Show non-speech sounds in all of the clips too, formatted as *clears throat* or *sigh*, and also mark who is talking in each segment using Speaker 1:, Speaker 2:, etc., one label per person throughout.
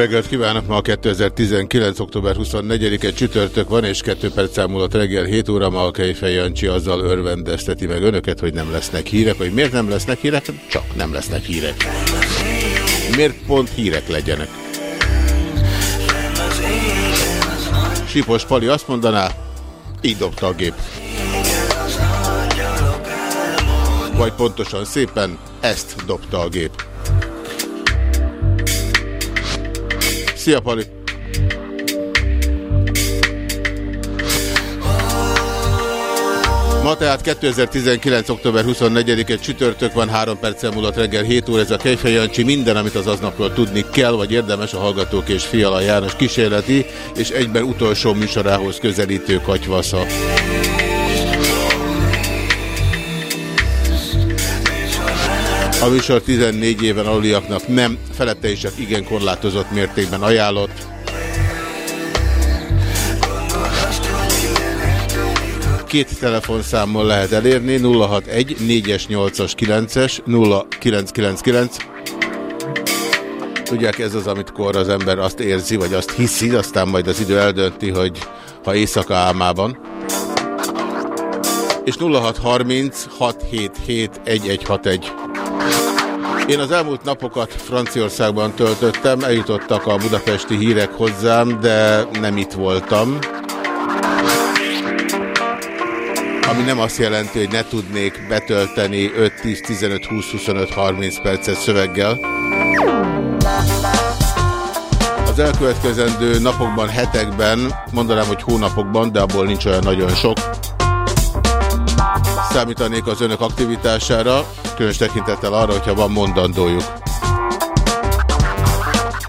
Speaker 1: Reggelt kívánok! Ma a 2019. október 24-e csütörtök van, és 2 perc múlott reggel 7 óra ma a Kejfej Jancsi azzal örvendezteti meg önöket, hogy nem lesznek hírek. Hogy miért nem lesznek hírek? Csak nem lesznek hírek. Miért pont hírek legyenek? Sipos Pali azt mondaná, így dobta a gép. Vagy pontosan szépen ezt dobta a gép. Szia, Pali! Ma tehát 2019. október 24-e csütörtök van, 3 perccel múlott reggel 7 óra, ez a Kejfej Jancsi, minden, amit az aznapról tudni kell, vagy érdemes a Hallgatók és Fiala János kísérleti, és egyben utolsó műsorához közelítő katyvasza. A műsor 14 éven aluliaknak nem, felette is csak igen korlátozott mértékben ajánlott. Két telefonszámmal lehet elérni, 061 4-es, 8-as, 9-es, 0999. Tudják, ez az, amikor az ember azt érzi, vagy azt hiszi, aztán majd az idő eldönti, hogy ha éjszaka álmában. És 0630 677 1161. Én az elmúlt napokat Franciaországban töltöttem, eljutottak a budapesti hírek hozzám, de nem itt voltam. Ami nem azt jelenti, hogy ne tudnék betölteni 5, 10, 15, 20, 25, 30 percet szöveggel. Az elkövetkezendő napokban, hetekben, mondanám, hogy hónapokban, de abból nincs olyan nagyon sok, számítanék az önök aktivitására, különös tekintettel arra, hogyha van mondandójuk.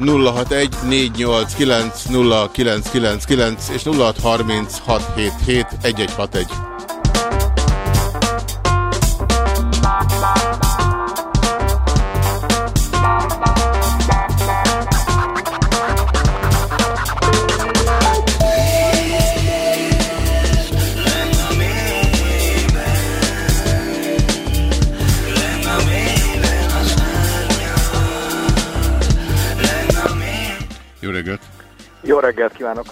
Speaker 1: 061 489 0999 és 0630 Jó reggelt
Speaker 2: kívánok!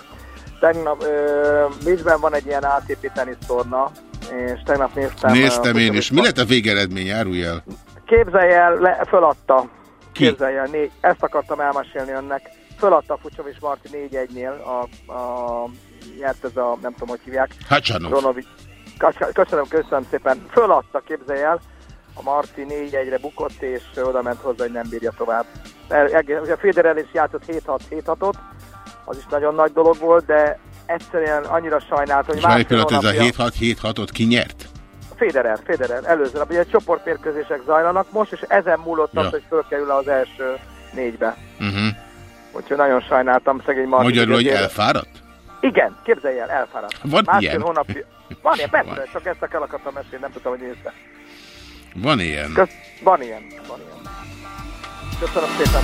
Speaker 2: Tegnap ö, Bécsben van egy ilyen ATP tenisztorna, és tegnap néztem...
Speaker 1: Néztem én is. Mi lett a végeredmény? Árulj el.
Speaker 2: Képzelj el, le, föladta.
Speaker 1: Ki?
Speaker 2: Képzelj el, négy, ezt akartam elmesélni önnek. Föladta Fucsovics Marti 4-1-nél, a, a, nyert ez a, nem tudom, hogy hívják.
Speaker 1: Hacsanov.
Speaker 2: Ronovic. Köszönöm, köszönöm, szépen. Föladta, képzelj el. A Marti 4-1-re bukott, és oda ment hozzá, hogy nem bírja tovább. Ugye a Federer is játszott 7-6-7-6-ot, az is nagyon nagy dolog volt, de egyszerűen annyira sajnáltam, hogy másfél
Speaker 1: pillanat, ez a
Speaker 2: hónapja-
Speaker 1: 7-6-7-6-ot ki nyert?
Speaker 2: Federer, Federer, előző nap. Ugye csoportmérkőzések zajlanak most, és ezen múlott az,
Speaker 1: Ja.
Speaker 2: hogy fölkerül az első négybe.
Speaker 1: Uh-huh.
Speaker 2: Úgyhogy nagyon sajnáltam szegény Marti.
Speaker 1: Magyarul, hogy elfáradt?
Speaker 2: Igen, képzelj el, elfáradt.
Speaker 1: Van
Speaker 2: Másfél
Speaker 1: ilyen?
Speaker 2: hónapja. *laughs* Van ilyen, persze,
Speaker 1: Van.
Speaker 2: csak ezt el akartam mesélni, nem tudtam, hogy nézte.
Speaker 1: Van ilyen.
Speaker 2: Kösz, van ilyen, van ilyen. Köszönöm szépen.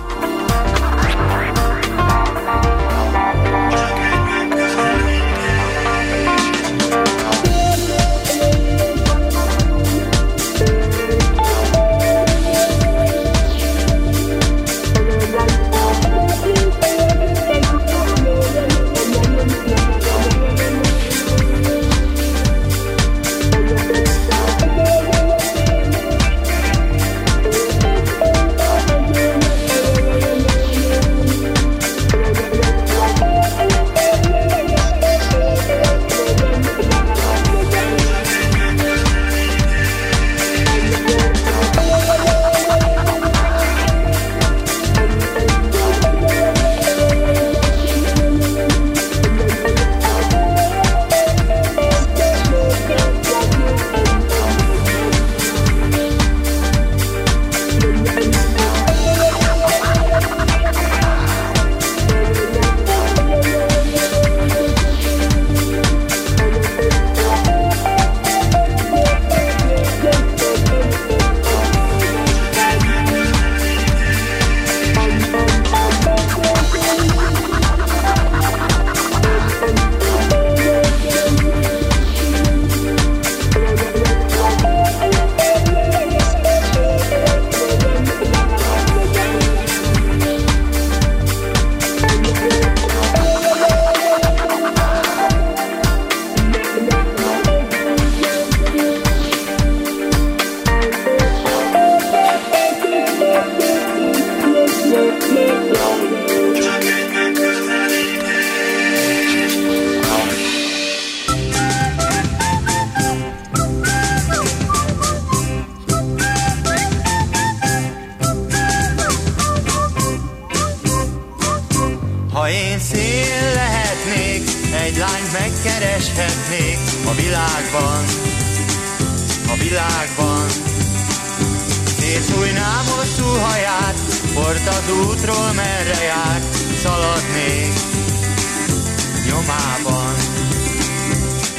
Speaker 3: port az útról merre jár, szaladnék nyomában.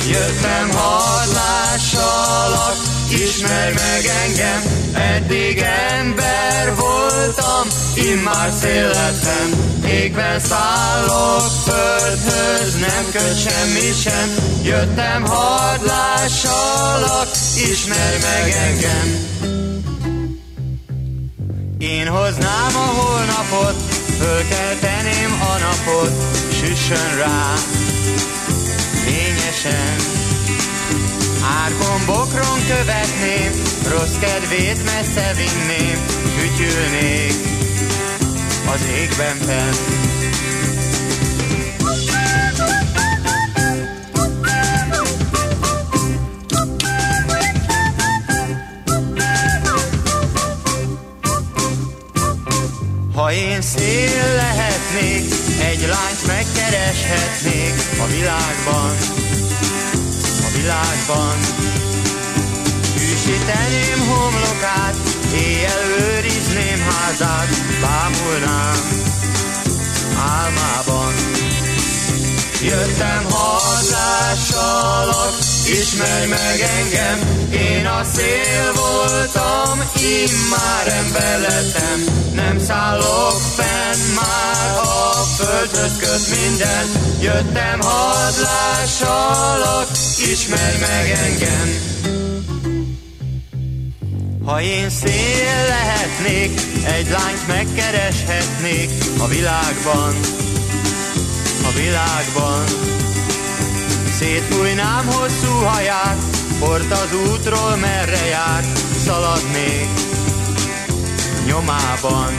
Speaker 3: Jöttem hadlásalak, ismerj meg engem, eddig ember voltam, immár szél lettem, égben szállok földhöz, nem köt semmi sem, jöttem hadlásalak, ismerj meg engem. Hoznám a holnapot, fölkelteném a napot, süssön rá, fényesen. Árgombokron követném, rossz kedvét messze vinném, fütyülnék az égben fenn. Én szél lehetnék, egy lányt megkereshetnék a világban, a világban. Hűsíteném homlokát, éjjel őrizném házát, bámulnám álmában. Jöttem hadlásalak, ismerj meg engem, én a szél voltam, immár ember nem szállok fenn már, a földhöz köt minden, jöttem hadlásalak, ismerj meg engem. Ha én szél lehetnék, egy lányt megkereshetnék a világban, világban. Szétfújnám hosszú haját, port az útról merre jár, szaladnék nyomában.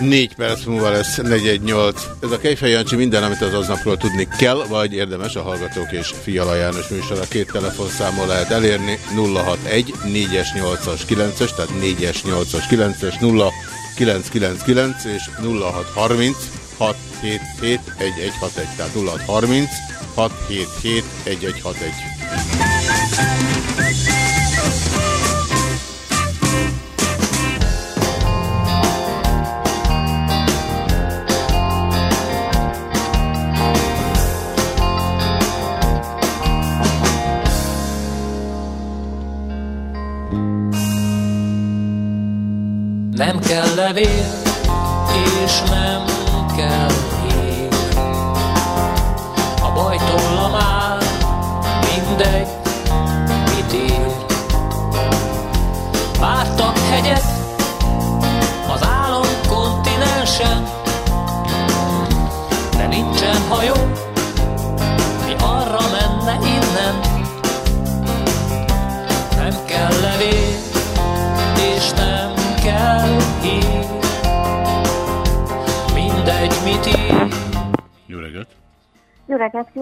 Speaker 1: Négy perc múlva lesz 418. Ez a Kejfej Jancsi minden, amit az aznapról tudni kell, vagy érdemes a Hallgatók és Fiala János műsor. A két telefonszámon lehet elérni 061 4-es 8-as 9-es, tehát 4-es 8-as 9-es 0 999 és 0630 677 1161, tehát 0630 677 1161.
Speaker 4: Nem kell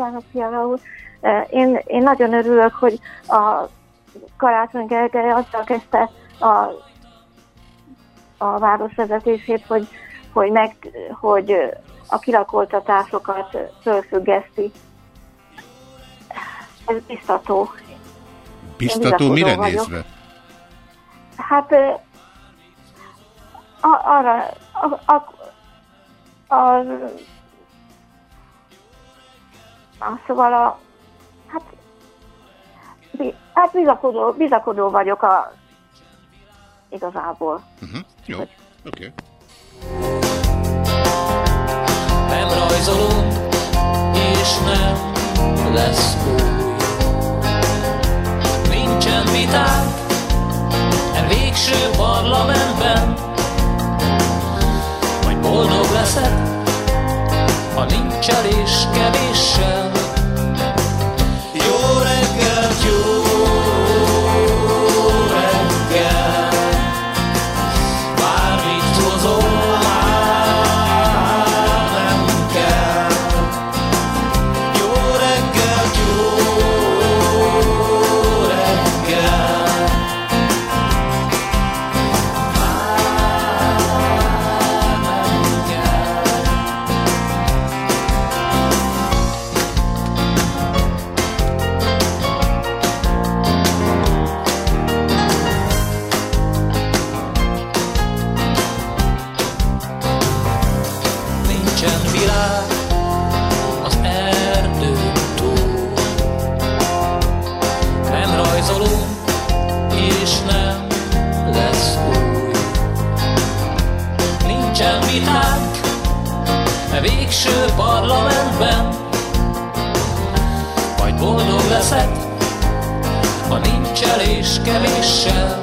Speaker 5: kívánok, Fiala úr! Én, én nagyon örülök, hogy a Karácsony Gergely azzal kezdte a, a városvezetését, hogy, hogy, meg, hogy a kilakoltatásokat fölfüggeszti. Ez biztató.
Speaker 1: Biztató mire
Speaker 5: vagyok.
Speaker 1: nézve?
Speaker 5: Hát a, arra a, a, a, a, szóval a, hát, bi, hát bizakodó, bizakodó vagyok a, igazából.
Speaker 1: Uh-huh. Jó, oké. Okay.
Speaker 4: Nem rajzolunk, és nem lesz új. Nincsen vitánk, e végső parlamentben, vagy boldog leszek, ha nincs elés kevéssel. Reggelt, leszek, ha nincs elés kevéssel.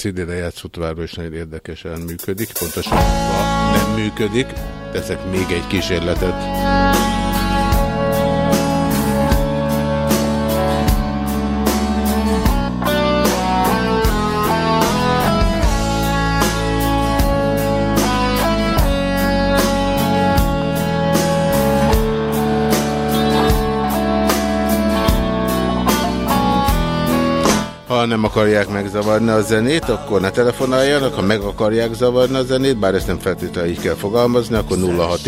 Speaker 1: CD-re játszott város nagyon érdekesen működik, pontosan ha nem működik, teszek még egy kísérletet. Ha nem akarják megzavarni a zenét, akkor ne telefonáljanak, ha meg akarják zavarni a zenét, bár ezt nem feltétlenül így kell fogalmazni, akkor 06,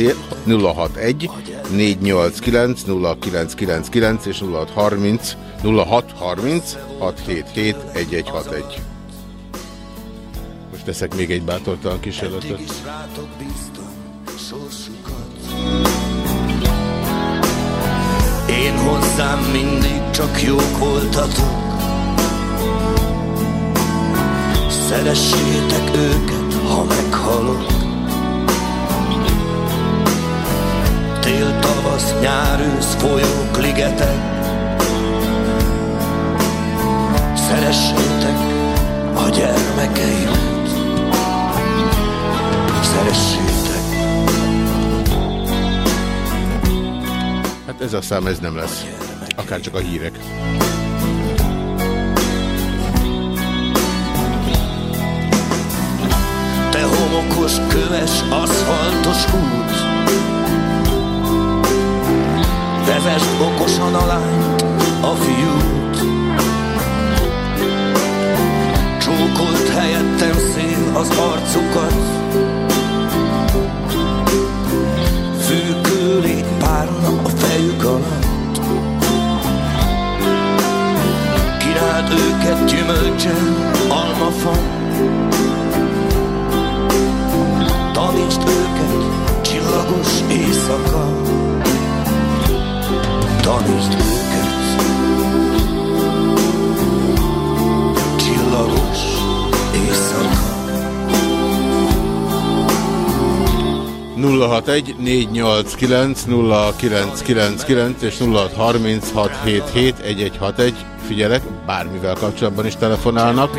Speaker 1: 061 489 0999 és 0630 0630 677 1161. Most teszek még egy bátortalan kísérletet.
Speaker 6: Én hozzám mindig csak jók voltatok Szeressétek őket, ha meghalok Tél, tavasz, nyár, ősz, folyók, ligetek Szeressétek a gyermekeimet Szeressétek
Speaker 1: Hát ez a szám, ez nem lesz. Akár csak a hírek.
Speaker 6: Homokos, köves, aszfaltos út Vezesd okosan a lányt, a fiút. Csókolt helyettem szél az arcukat. Fűkőlék párna a fejük alatt. Királt őket gyümölcsen, almafa Tanítsd őket, csillagos éjszaka. Tanítsd őket. Csillagos éjszaka.
Speaker 1: 061 489 0999 és 0636771161 figyelek, bármivel kapcsolatban is telefonálnak.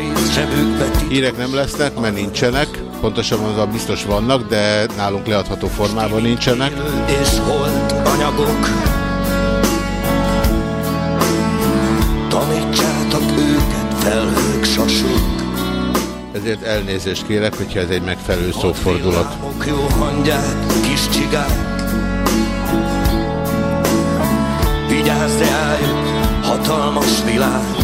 Speaker 1: Hírek nem lesznek, mert nincsenek. Pontosabban az biztos vannak, de nálunk leadható formában nincsenek.
Speaker 6: és holt anyagok Tanítsátok őket felhők, sasok
Speaker 1: Ezért elnézést kérek, hogyha ez egy megfelelő szófordulat.
Speaker 6: Jó hangyák, kis csigák Vigyázz rájuk, hatalmas világ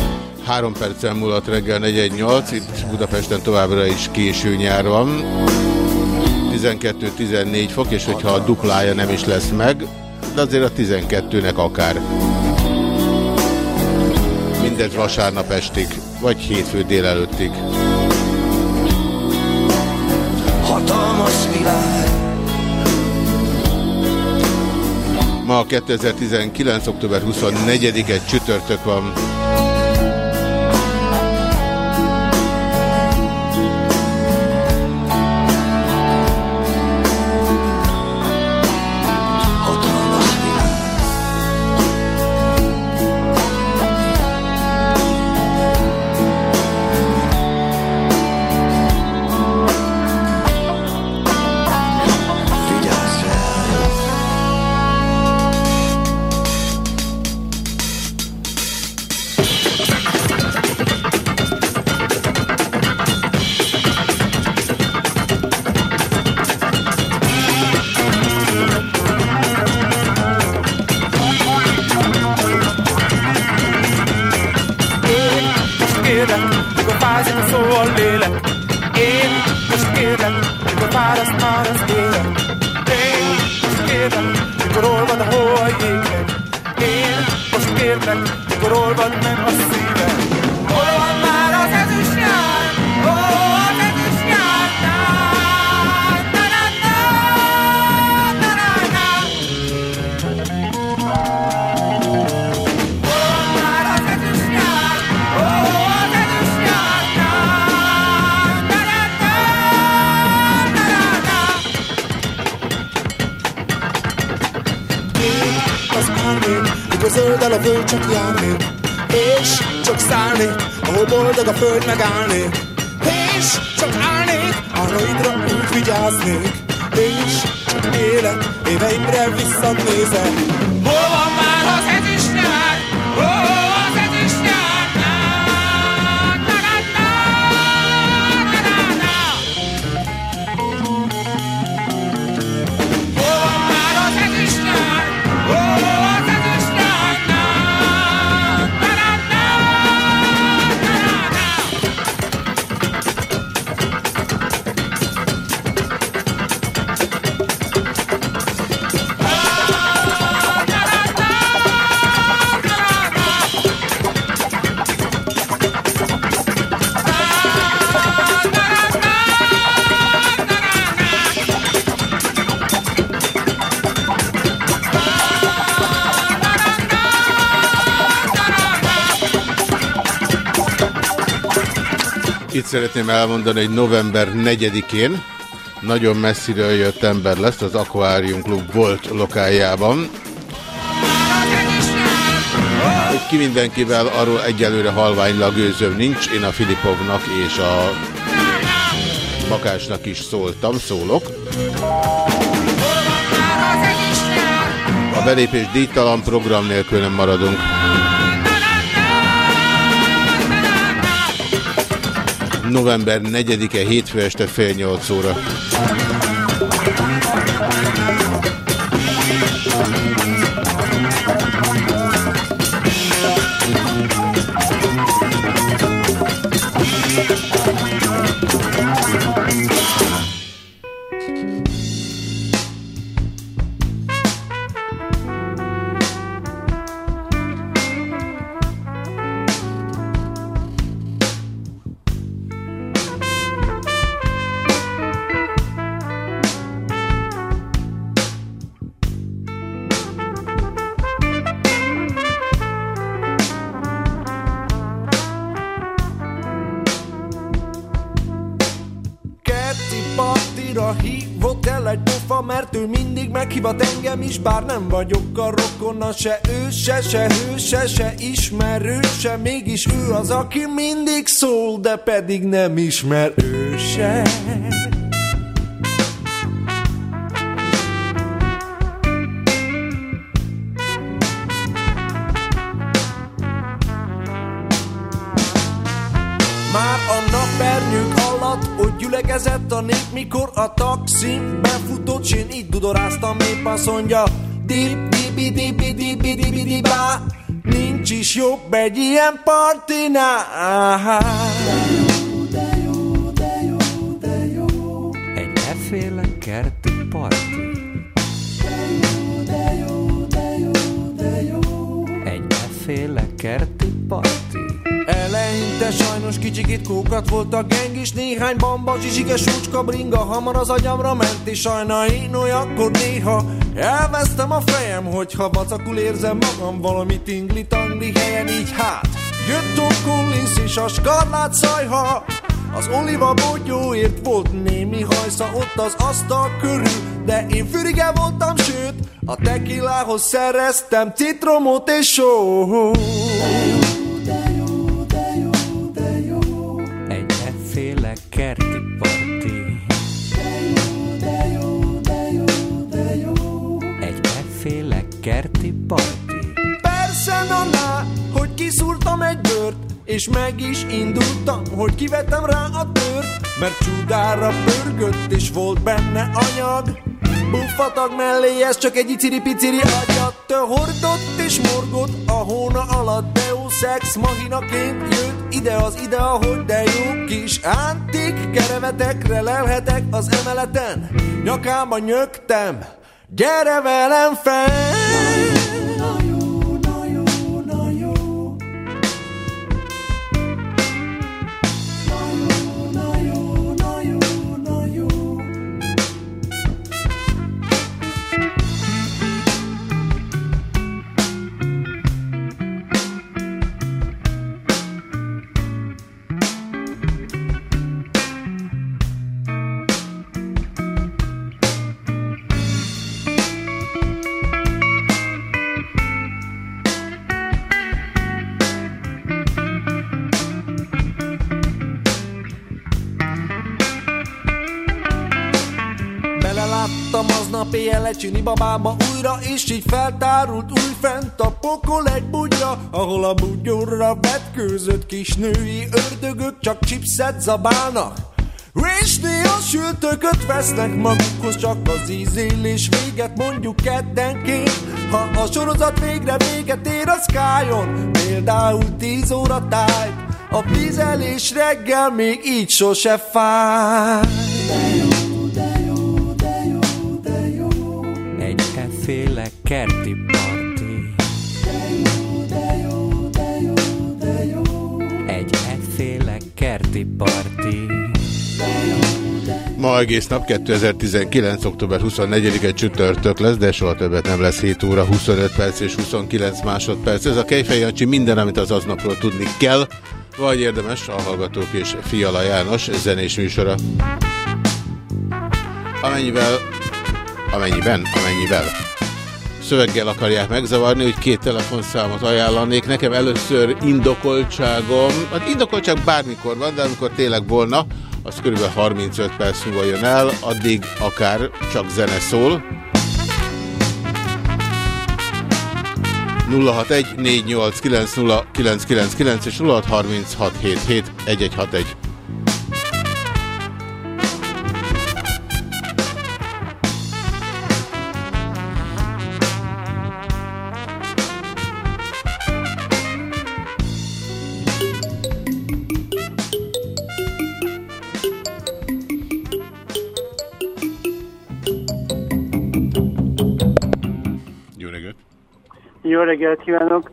Speaker 1: Három perccel múlott reggel 418, itt Budapesten továbbra is késő nyár van. 12-14 fok, és hogyha a duplája nem is lesz meg, de azért a 12-nek akár. Mindent vasárnap estig, vagy hétfő délelőttig.
Speaker 6: Hatalmas világ
Speaker 1: Ma 2019. október 24-e csütörtök van.
Speaker 7: Kérlek, mikor olvad
Speaker 8: csak járnék, és csak szállnék, ahol boldog a föld megállnék, és csak állnék, arraidra úgy vigyáznék, és csak élek, éveimre visszanézek.
Speaker 1: Szeretném elmondani, hogy november 4-én nagyon messziről jött ember lesz az Aquarium Club volt lokájában. Hogy ki mindenkivel, arról egyelőre halványlag gőzöm nincs. Én a Filipovnak és a Bakásnak is szóltam, szólok. A belépés díjtalan program nélkül nem maradunk. November 4-e hétfő este fél nyolc óra.
Speaker 7: Mégis ő az, aki mindig szól, de pedig nem ismer ő se. Már a napernyők alatt ott gyülekezett a nép, mikor a taxim befutott, s én így dudoráztam, épp azt mondja, dip, dibi, dibi, dibi, dibi, dibá, nincs is jobb egy ilyen partinál.
Speaker 9: Egy efféle kerti parti. Egy efféle kerti.
Speaker 7: Eleinte sajnos kicsikét kókat volt a geng is Néhány bamba, zsizsike, súcska, bringa Hamar az agyamra ment és sajna én olyankor néha Elvesztem a fejem, hogyha vacakul érzem magam Valami tingli-tangli helyen így hát Jött Tom Collins és a skarlát szajha az oliva bogyóért volt némi hajsza ott az asztal körül, de én fürige voltam, sőt, a tekilához szereztem citromot és só.
Speaker 9: Kerti parti.
Speaker 7: Persze, na, hogy kiszúrtam egy bört, és meg is indultam, hogy kivettem rá a tört, mert csudára pörgött, és volt benne anyag. Buffatag mellé, ez csak egy iciri-piciri agyat Te hordott és morgott a hóna alatt Deus Ex mahinaként jött ide az ide, ahogy de jó kis antik kerevetekre lelhetek az emeleten Nyakába nyögtem, gyere velem fel! Lecsini babába újra, és így feltárult új fent a pokol egy bugyra, ahol a bugyorra vetkőzött kis női ördögök csak chipset zabálnak. És néha sültököt vesznek magukhoz, csak az ízélés véget mondjuk keddenként. Ha a sorozat végre véget ér a Skyon, például 10 óra tájt, a vizelés reggel még így sose fáj.
Speaker 9: Kerti parti. Egy efféle kerti parti.
Speaker 1: Ma egész nap 2019. október 24-e csütörtök lesz, de soha többet nem lesz 7 óra, 25 perc és 29 másodperc. Ez a Kejfej Jancsi minden, amit az aznapról tudni kell, vagy érdemes a Hallgatók és Fiala János zenés műsora. Amennyivel, amennyiben, amennyivel szöveggel akarják megzavarni, hogy két telefonszámot ajánlanék. Nekem először indokoltságom, hát indokoltság bármikor van, de amikor tényleg volna, az kb. 35 perc múlva jön el, addig akár csak zene szól. 061 489 és 0636771161. reggelt
Speaker 10: kívánok!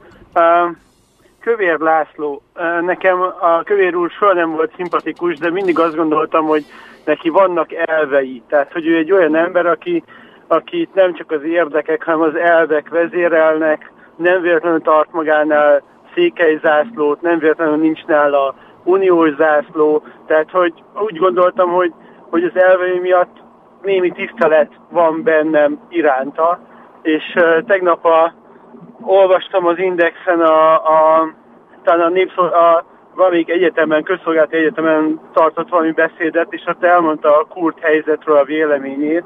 Speaker 10: Kövér László, nekem a Kövér úr soha nem volt szimpatikus, de mindig azt gondoltam, hogy neki vannak elvei. Tehát, hogy ő egy olyan ember, aki, akit nem csak az érdekek, hanem az elvek vezérelnek, nem véletlenül tart magánál székely zászlót, nem véletlenül nincs nála uniós zászló, tehát hogy úgy gondoltam, hogy, hogy az elvei miatt némi tisztelet van bennem iránta, és uh, tegnap a, olvastam az Indexen a, a talán a népszó, a valamelyik egyetemen, közszolgálati egyetemen tartott valami beszédet, és ott elmondta a kurt helyzetről a véleményét,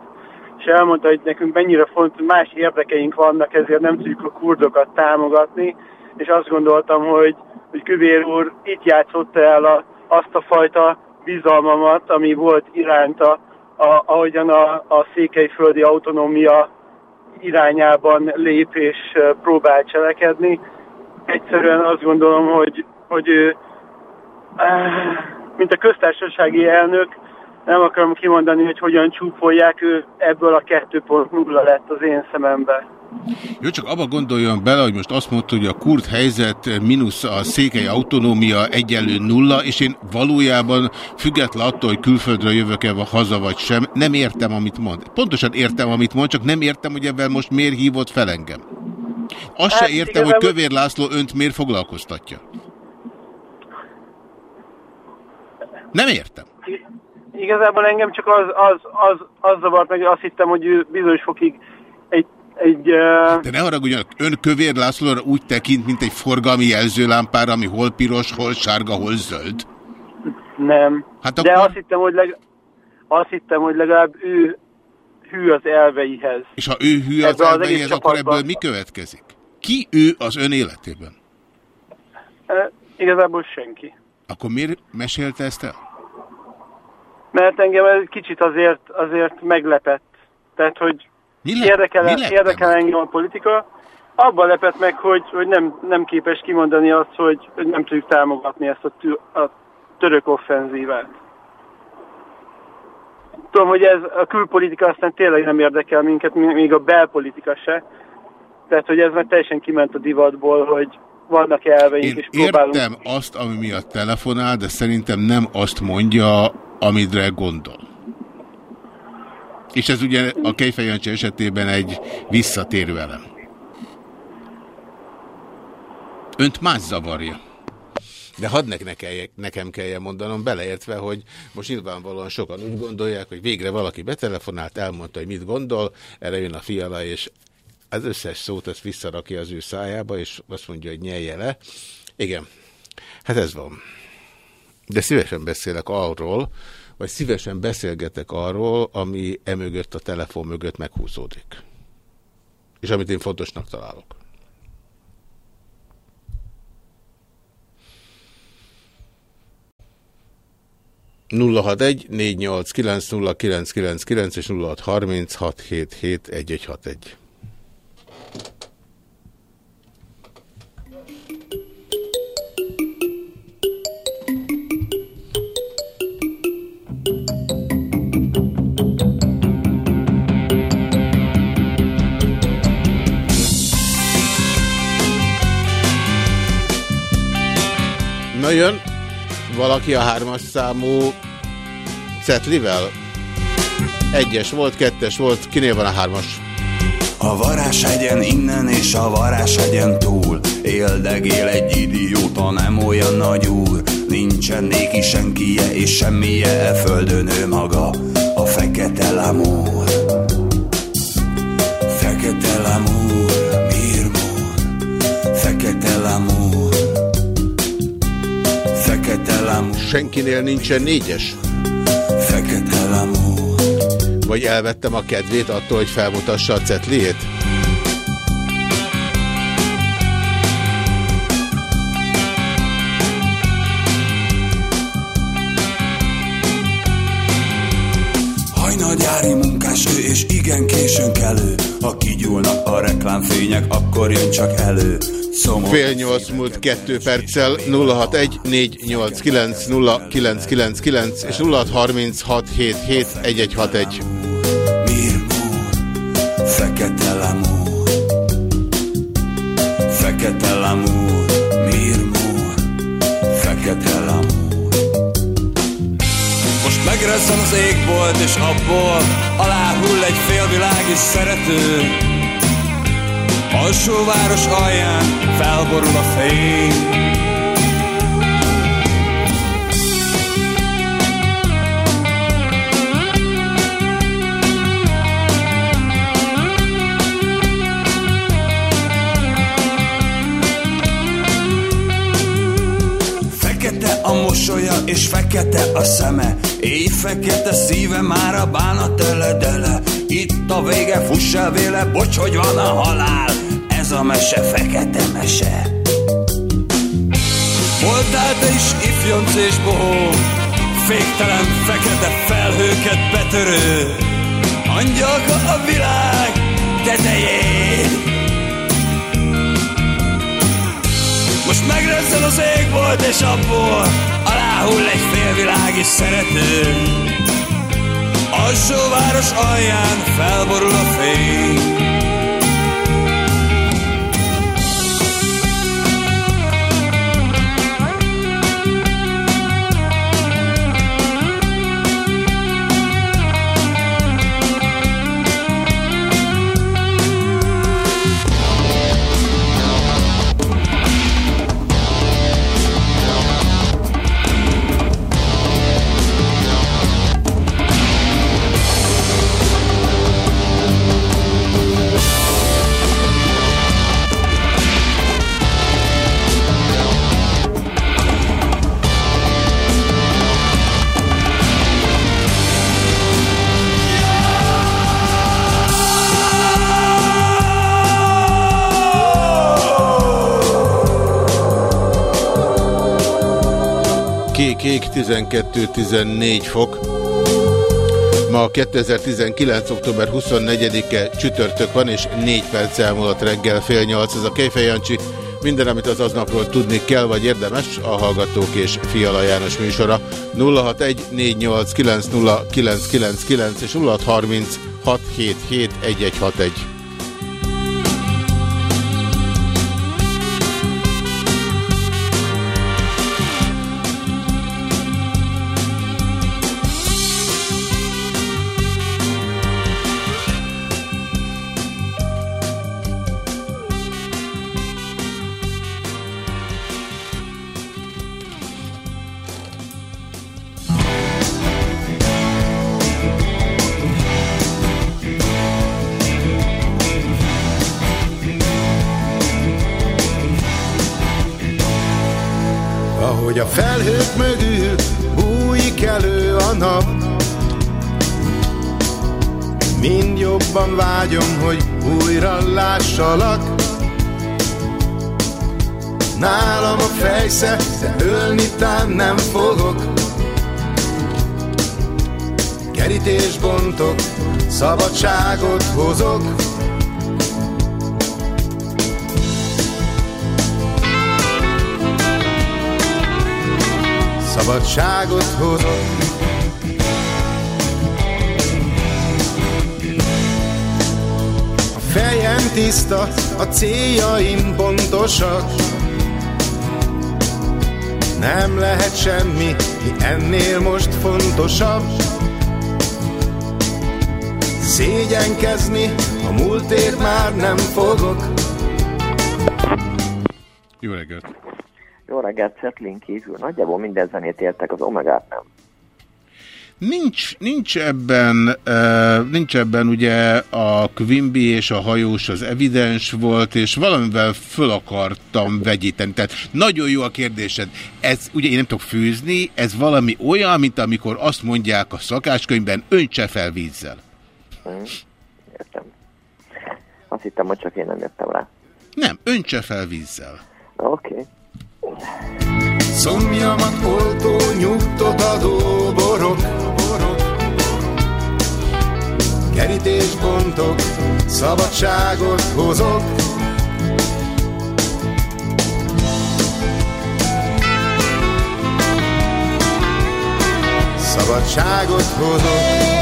Speaker 10: és elmondta, hogy nekünk mennyire fontos, más érdekeink vannak, ezért nem tudjuk a kurdokat támogatni, és azt gondoltam, hogy, hogy Küvér úr itt játszotta el a, azt a fajta bizalmamat, ami volt iránta, a, ahogyan a, a székelyföldi autonómia irányában lép és próbál cselekedni. Egyszerűen azt gondolom, hogy, hogy ő, eh, mint a köztársasági elnök, nem akarom kimondani, hogy hogyan csúfolják, ő ebből a 2.0 lett az én szememben.
Speaker 1: Jó, csak abba gondoljon bele, hogy most azt mondta, hogy a kurt helyzet mínusz a székely autonómia egyenlő nulla, és én valójában független attól, hogy külföldre jövök-e haza vagy sem, nem értem, amit mond. Pontosan értem, amit mond, csak nem értem, hogy ebben most miért hívott fel engem. Azt se
Speaker 10: Hát,
Speaker 1: értem, hogy Kövér László önt miért foglalkoztatja. Nem értem.
Speaker 10: Igazából engem csak az, az, az, az zavart meg, azt hittem, hogy ő bizonyos fokig egy, egy uh,
Speaker 1: De ne haragudjanak, ön Kövér Lászlóra úgy tekint, mint egy forgalmi jelzőlámpára, ami hol piros, hol sárga, hol zöld.
Speaker 10: nem.
Speaker 1: Hát
Speaker 10: De
Speaker 1: akkor-
Speaker 10: azt hittem, hogy leg, azt hittem, hogy legalább ő hű az elveihez.
Speaker 1: És ha ő hű az
Speaker 10: az
Speaker 1: elveihez, akkor ebből mi következik? Ki ő az ön életében?
Speaker 10: Uh, igazából senki.
Speaker 1: Akkor miért mesélte ezt el?
Speaker 10: Mert engem ez kicsit azért, azért meglepett. Tehát, hogy
Speaker 1: Mi
Speaker 10: érdekel,
Speaker 1: mi
Speaker 10: érdekel engem a politika. Abban lepett meg, hogy, hogy nem, nem képes kimondani azt, hogy, hogy nem tudjuk támogatni ezt a, tü, a török offenzívát. Tudom, hogy ez a külpolitika aztán tényleg nem érdekel minket, mi- még a belpolitika se. Tehát, hogy ez már teljesen kiment a divatból, hogy vannak elveink,
Speaker 1: Én
Speaker 10: és próbálunk...
Speaker 1: értem azt, ami miatt telefonál, de szerintem nem azt mondja, amire gondol. És ez ugye a Kejfej Jancsi esetében egy visszatérő elem. Önt más zavarja. De hadd ne, ne kellje, nekem kelljen mondanom, beleértve, hogy most nyilvánvalóan sokan úgy gondolják, hogy végre valaki betelefonált, elmondta, hogy mit gondol, erre jön a fiala, és az összes szót azt visszarakja az ő szájába, és azt mondja, hogy nyelje le. Igen, hát ez van. De szívesen beszélek arról, vagy szívesen beszélgetek arról, ami emögött a telefon mögött meghúzódik. És amit én fontosnak találok. nulla egy négy nyolc kilenc nulla kilenc kilenc kilenc és nulla hat harminc hat hét hét egy egy hat egy. Na jön valaki a hármas számú cetlivel? Egyes volt, kettes volt, kinél van a hármas?
Speaker 11: A varázshegyen innen és a varázshegyen túl Éldegél egy idióta, nem olyan nagy úr Nincsen néki senkije és semmije e földön ő maga A fekete lamúr Lamúr
Speaker 1: Senkinél nincsen négyes?
Speaker 11: Fekete lamúr
Speaker 1: Vagy elvettem a kedvét attól, hogy felmutassa a cetliét?
Speaker 11: Hajnalgyári munkás ő és igen későn kelő Ha kigyúlnak a reklámfények, akkor jön csak elő
Speaker 1: Fél nyolc múlt kettő perccel 061 489 0999 és 063677 1161.
Speaker 11: Fekete lamúr Fekete lamúr Mirmúr Fekete lamúr Most megrezzen az égbolt és abból Aláhull egy félvilág és szerető Alsóváros alján felborul a fény. A mosolya és fekete a szeme Éj fekete szíve már a bánat eledele Itt a vége, fuss el véle, bocs, hogy van a halál Ez a mese fekete mese. Voltál te is ifjonc és bohó Féktelen fekete felhőket betörő Angyalka a világ tetején. Most megrezzen az égbolt és abból Aláhull egy félvilág is szerető Alsóváros alján felborul a fény
Speaker 1: Kék 12-14 fok. Ma 2019. október 24-e csütörtök van, és 4 perc elmúlott reggel fél nyolc. Ez a Kejfej Jancsi. Minden, amit az aznapról tudni kell, vagy érdemes, a Hallgatók és Fiala János műsora. 061 489 és 0630
Speaker 12: tiszta, a céljaim pontosak Nem lehet semmi, mi ennél most fontosabb Szégyenkezni, a múltért már nem fogok
Speaker 1: Jó reggelt!
Speaker 13: Jó reggelt, Cetlin kívül. Nagyjából minden zenét értek, az Omegát nem.
Speaker 1: Nincs, nincs ebben, nincs ebben ugye a Quimby és a hajós az evidens volt, és valamivel föl akartam vegyíteni. Tehát nagyon jó a kérdésed. Ez, ugye én nem tudok főzni, ez valami olyan, mint amikor azt mondják a szakáskönyvben, öntse fel vízzel.
Speaker 13: Hmm. Értem. Azt hittem, hogy csak én nem jöttem rá.
Speaker 1: Nem, öntse fel vízzel.
Speaker 13: Oké. Okay.
Speaker 12: Szomjamat oltó, nyugtot adó borok, borok. Kerítés bontok, szabadságot hozok. Szabadságot hozok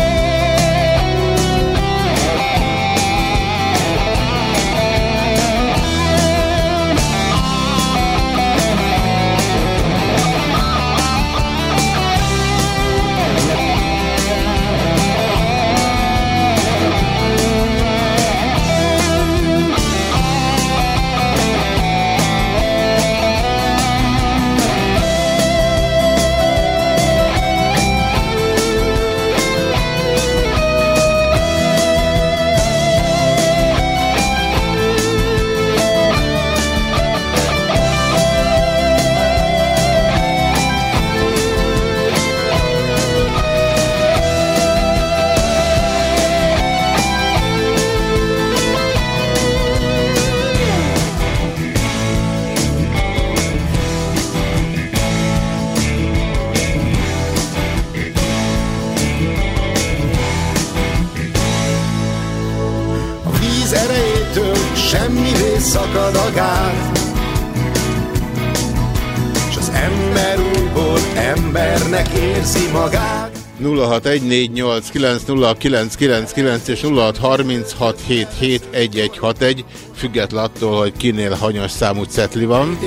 Speaker 1: 0614890999 és 0636771161 független attól, hogy kinél hanyas számú cetli van.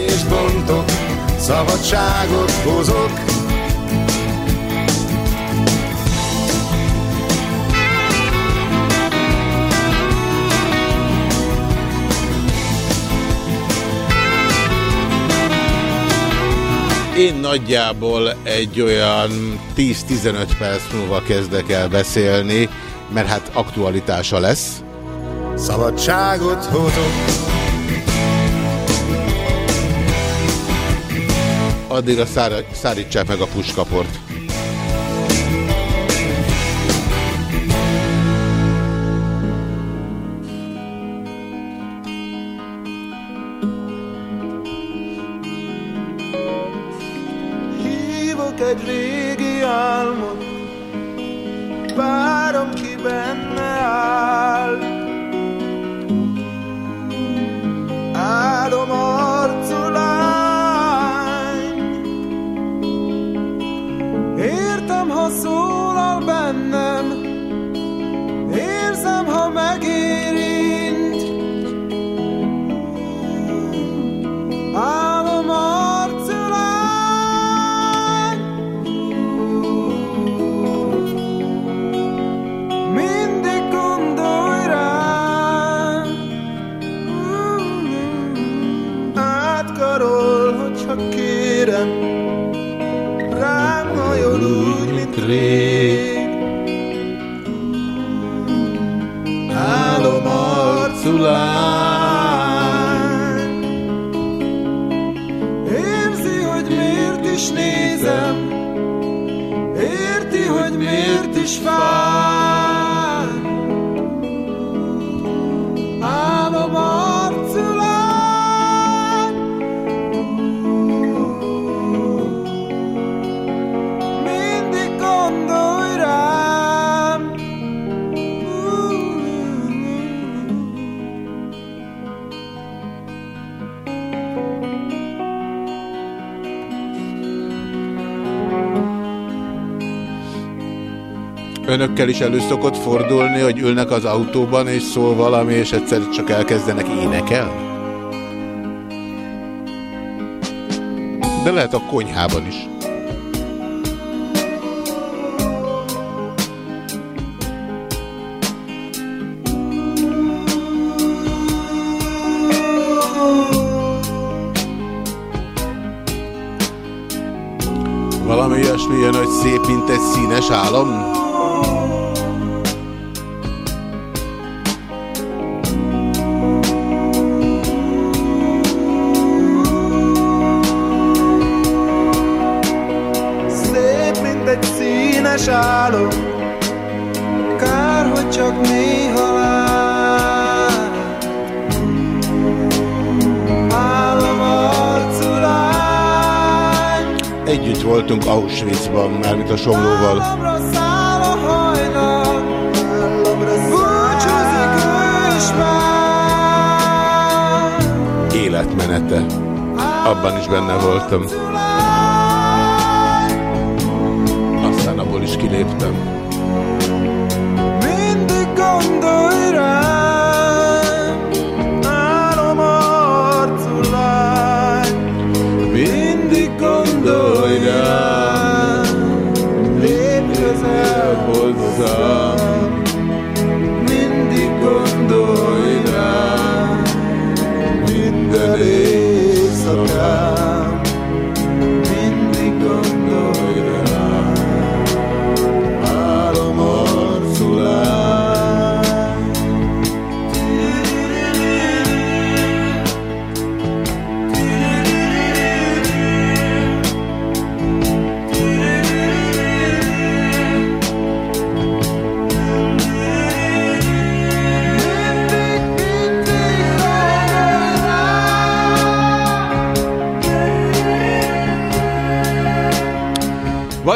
Speaker 12: Szabadságot hozok
Speaker 1: Én nagyjából egy olyan 10-15 perc múlva kezdek el beszélni, mert hát aktualitása lesz.
Speaker 12: Szabadságot hozok.
Speaker 1: Addigra szárítsák meg a puskaport.
Speaker 12: Várom ki
Speaker 1: önökkel is elő szokott fordulni, hogy ülnek az autóban, és szól valami, és egyszer csak elkezdenek énekelni? De lehet a konyhában is. Valami olyasmi jön, hogy szép, mint egy színes álom. voltunk Auschwitzban, mármint a somlóval. Életmenete. Abban is benne voltam. Aztán abból is kiléptem.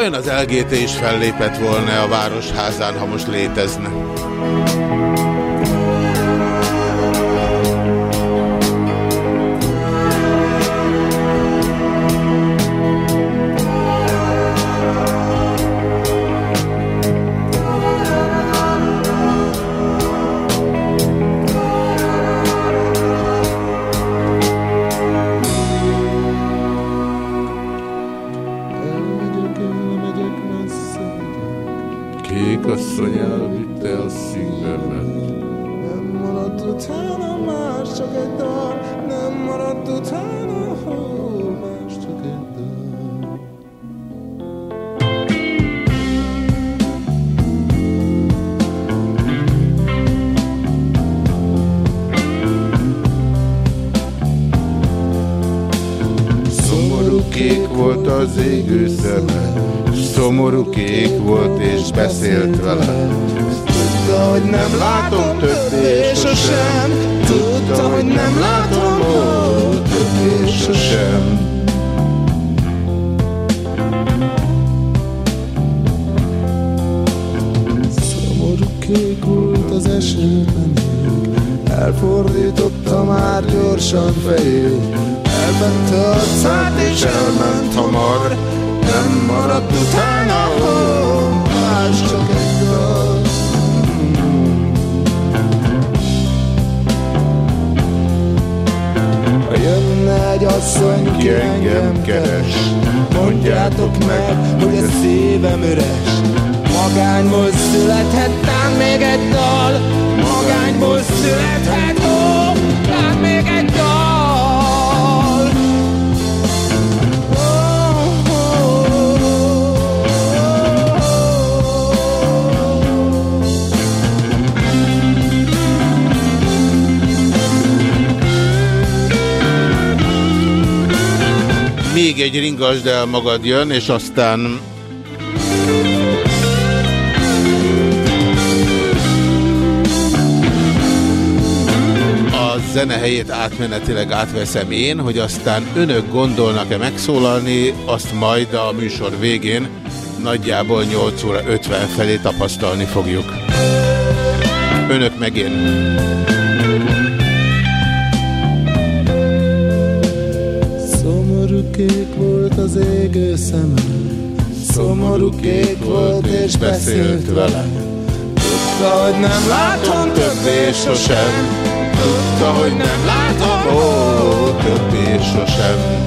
Speaker 1: Vajon az LGT is fellépett volna a Városházán, ha most létezne?
Speaker 7: sikeres. Mondjátok meg, hogy a szívem üres. Magányból születhettem még egy dal. Még egy
Speaker 1: ringasd el magad jön, és aztán... A zene helyét átmenetileg átveszem én, hogy aztán önök gondolnak-e megszólalni, azt majd a műsor végén nagyjából 8 óra 50 felé tapasztalni fogjuk. Önök meg.
Speaker 8: Kék volt az égő szeme, szomorú kék volt és beszélt velem. Tudta, hogy nem látom többé sosem, tudta, hogy nem látom, ó, többé sosem.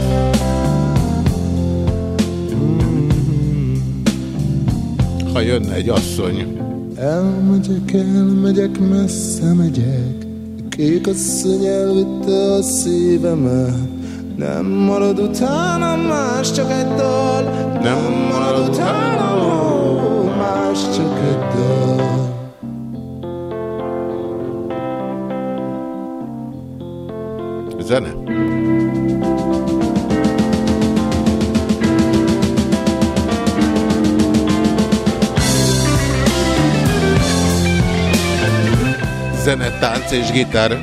Speaker 1: Ha jönne egy asszony.
Speaker 8: Elmegyek, elmegyek, messze megyek, kék asszony elvitte a szívemet. Nem marad utána más, csak egy dal Nem marad utána más, csak egy dal
Speaker 1: Zene? Zene, tánc és gitár.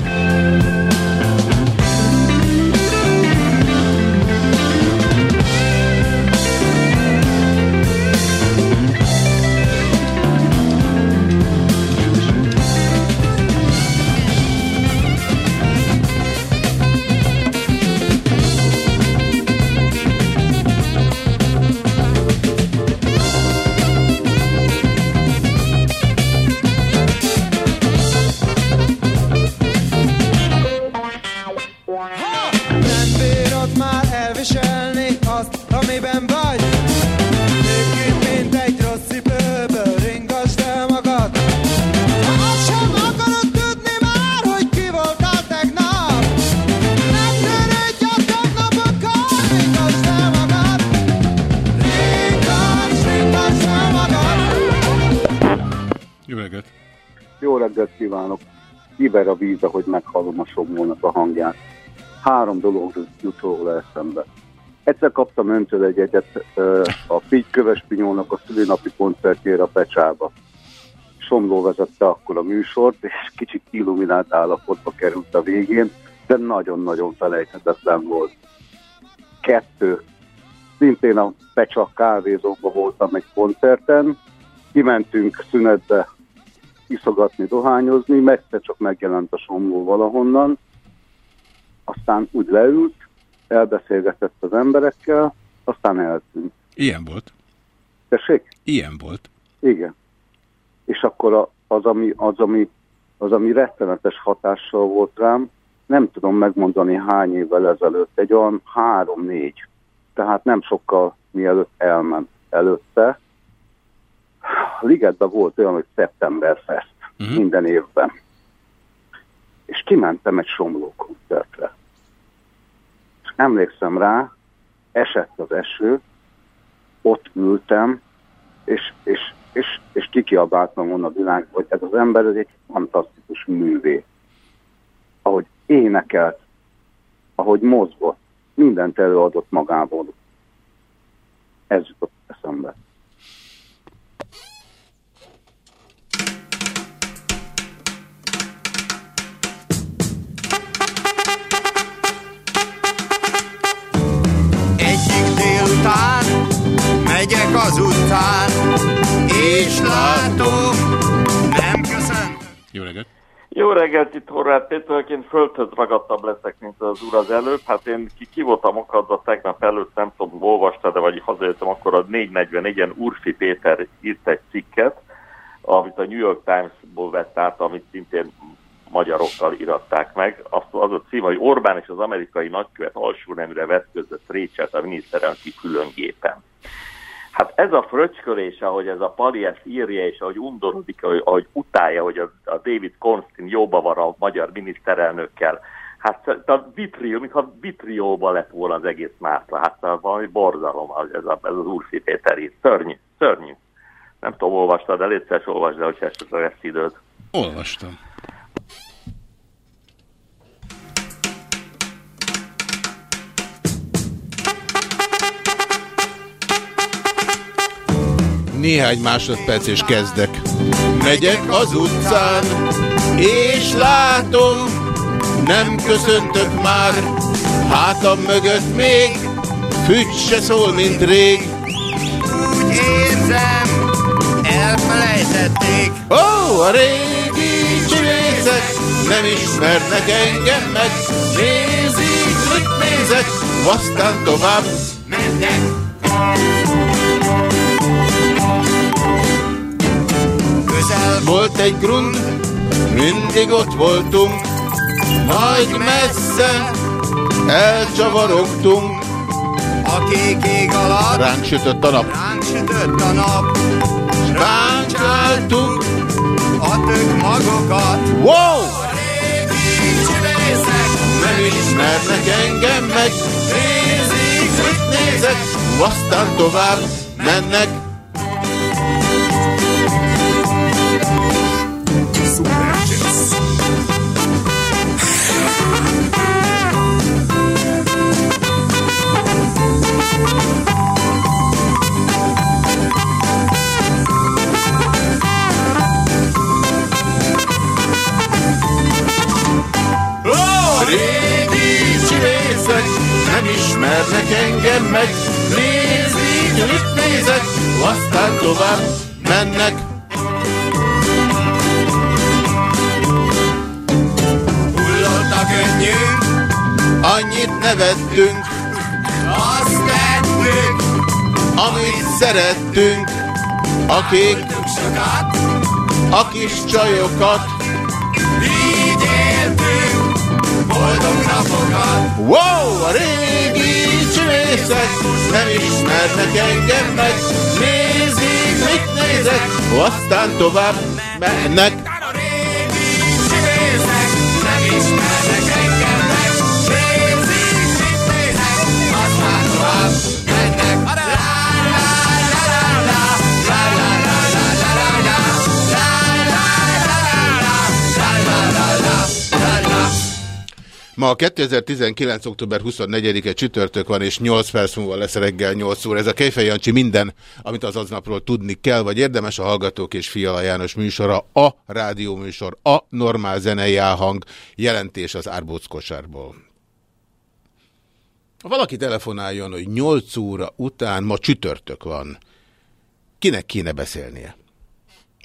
Speaker 7: A
Speaker 14: víz, hogy meghallom a Somónak a hangját. Három dolog jut róla eszembe. Egyszer kaptam öntől egy egyet a Pigy Köves Pinyónak a szülinapi koncertjére a Pecsába. Somló vezette akkor a műsort, és kicsit illuminált állapotba került a végén, de nagyon-nagyon felejthetetlen volt. Kettő. Szintén a Pecsa kávézóban voltam egy koncerten, kimentünk szünetbe iszogatni, dohányozni, megte csak megjelent a somló valahonnan, aztán úgy leült, elbeszélgetett az emberekkel, aztán eltűnt.
Speaker 1: Ilyen volt.
Speaker 14: Tessék?
Speaker 1: Ilyen volt.
Speaker 14: Igen. És akkor a, az, ami, az, ami, az, ami rettenetes hatással volt rám, nem tudom megmondani hány évvel ezelőtt, egy olyan három-négy, tehát nem sokkal mielőtt elment előtte. A Ligetben volt olyan, hogy September Fest uh-huh. minden évben. És kimentem egy somló koncertre. És emlékszem rá, esett az eső, ott ültem, és, és, és, és kikiabáltam volna a világ, hogy ez az ember ez egy fantasztikus művé. Ahogy énekelt, ahogy mozgott, mindent előadott magából. Ez jutott eszembe.
Speaker 3: Megyek az utcán, és látom, nem köszön.
Speaker 1: Jó reggelt!
Speaker 15: Jó reggelt, itt Horváth Péterként földhöz ragadtabb leszek, mint az úr az előbb. Hát én ki, ki voltam akadva tegnap előtt, nem tudom, olvasta, de vagy hazajöttem, akkor a 444-en Urfi Péter írt egy cikket, amit a New York Times-ból vett át, amit szintén magyarokkal iratták meg. Az, az a cím, hogy Orbán és az amerikai nagykövet alsó nemre vetközött Récset a miniszterelnöki külön gépen. Hát ez a fröcskölés, ahogy ez a Pali ezt írja, és ahogy undorodik, ahogy, ahogy utálja, hogy a, a David Konstin jóba van a magyar miniszterelnökkel, hát a vitrió, mintha vitrióba lett volna az egész Márta, hát valami borzalom ez, a, ez az Urfi Péter ír. Szörnyű, szörnyű. Nem tudom, olvastad, de légy olvasd el, hogy esetleg lesz időd.
Speaker 1: Olvastam. Néhány másodperc és kezdek. Megyek az utcán, és látom, nem köszöntök már, hátam mögött még, fügy se szól, mint rég.
Speaker 3: Úgy érzem, elfelejtették.
Speaker 1: Ó, oh, a régi csivészek nem ismernek engem meg, nézik, mit nézek, aztán tovább mennek.
Speaker 3: Közel
Speaker 1: Volt egy grund, mindig ott voltunk, majd messze elcsavarogtunk.
Speaker 3: a kék ég alatt,
Speaker 1: Ránk sütött a nap,
Speaker 3: ránk sütött a nap, s
Speaker 1: ránk álltunk.
Speaker 3: a tök magokat.
Speaker 1: Wow!
Speaker 3: A régi csüvészek
Speaker 1: Nem ismernek engem meg, nézik, mit nézek, aztán tovább mennek. Ismernek engem meg, nézik, mit nézek, aztán tovább mennek.
Speaker 3: Hullott a könnyünk,
Speaker 1: Annyit nevettünk,
Speaker 3: azt tettük,
Speaker 1: amit szerettünk, a kék,
Speaker 3: sokat,
Speaker 1: a kis csajokat.
Speaker 3: így éltünk, boldog napokat.
Speaker 1: Wow, a régi csivészek nem ismernek engem meg, nézik, mit nézek, aztán tovább mennek. Ma 2019. október 24-e csütörtök van, és 8 perc múlva lesz reggel 8 óra. Ez a Kejfej Jancsi minden, amit az aznapról tudni kell, vagy érdemes a Hallgatók és Fiala János műsora, a rádióműsor, a normál zenei állhang, jelentés az árbóc kosárból. Ha valaki telefonáljon, hogy 8 óra után, ma csütörtök van, kinek kéne beszélnie?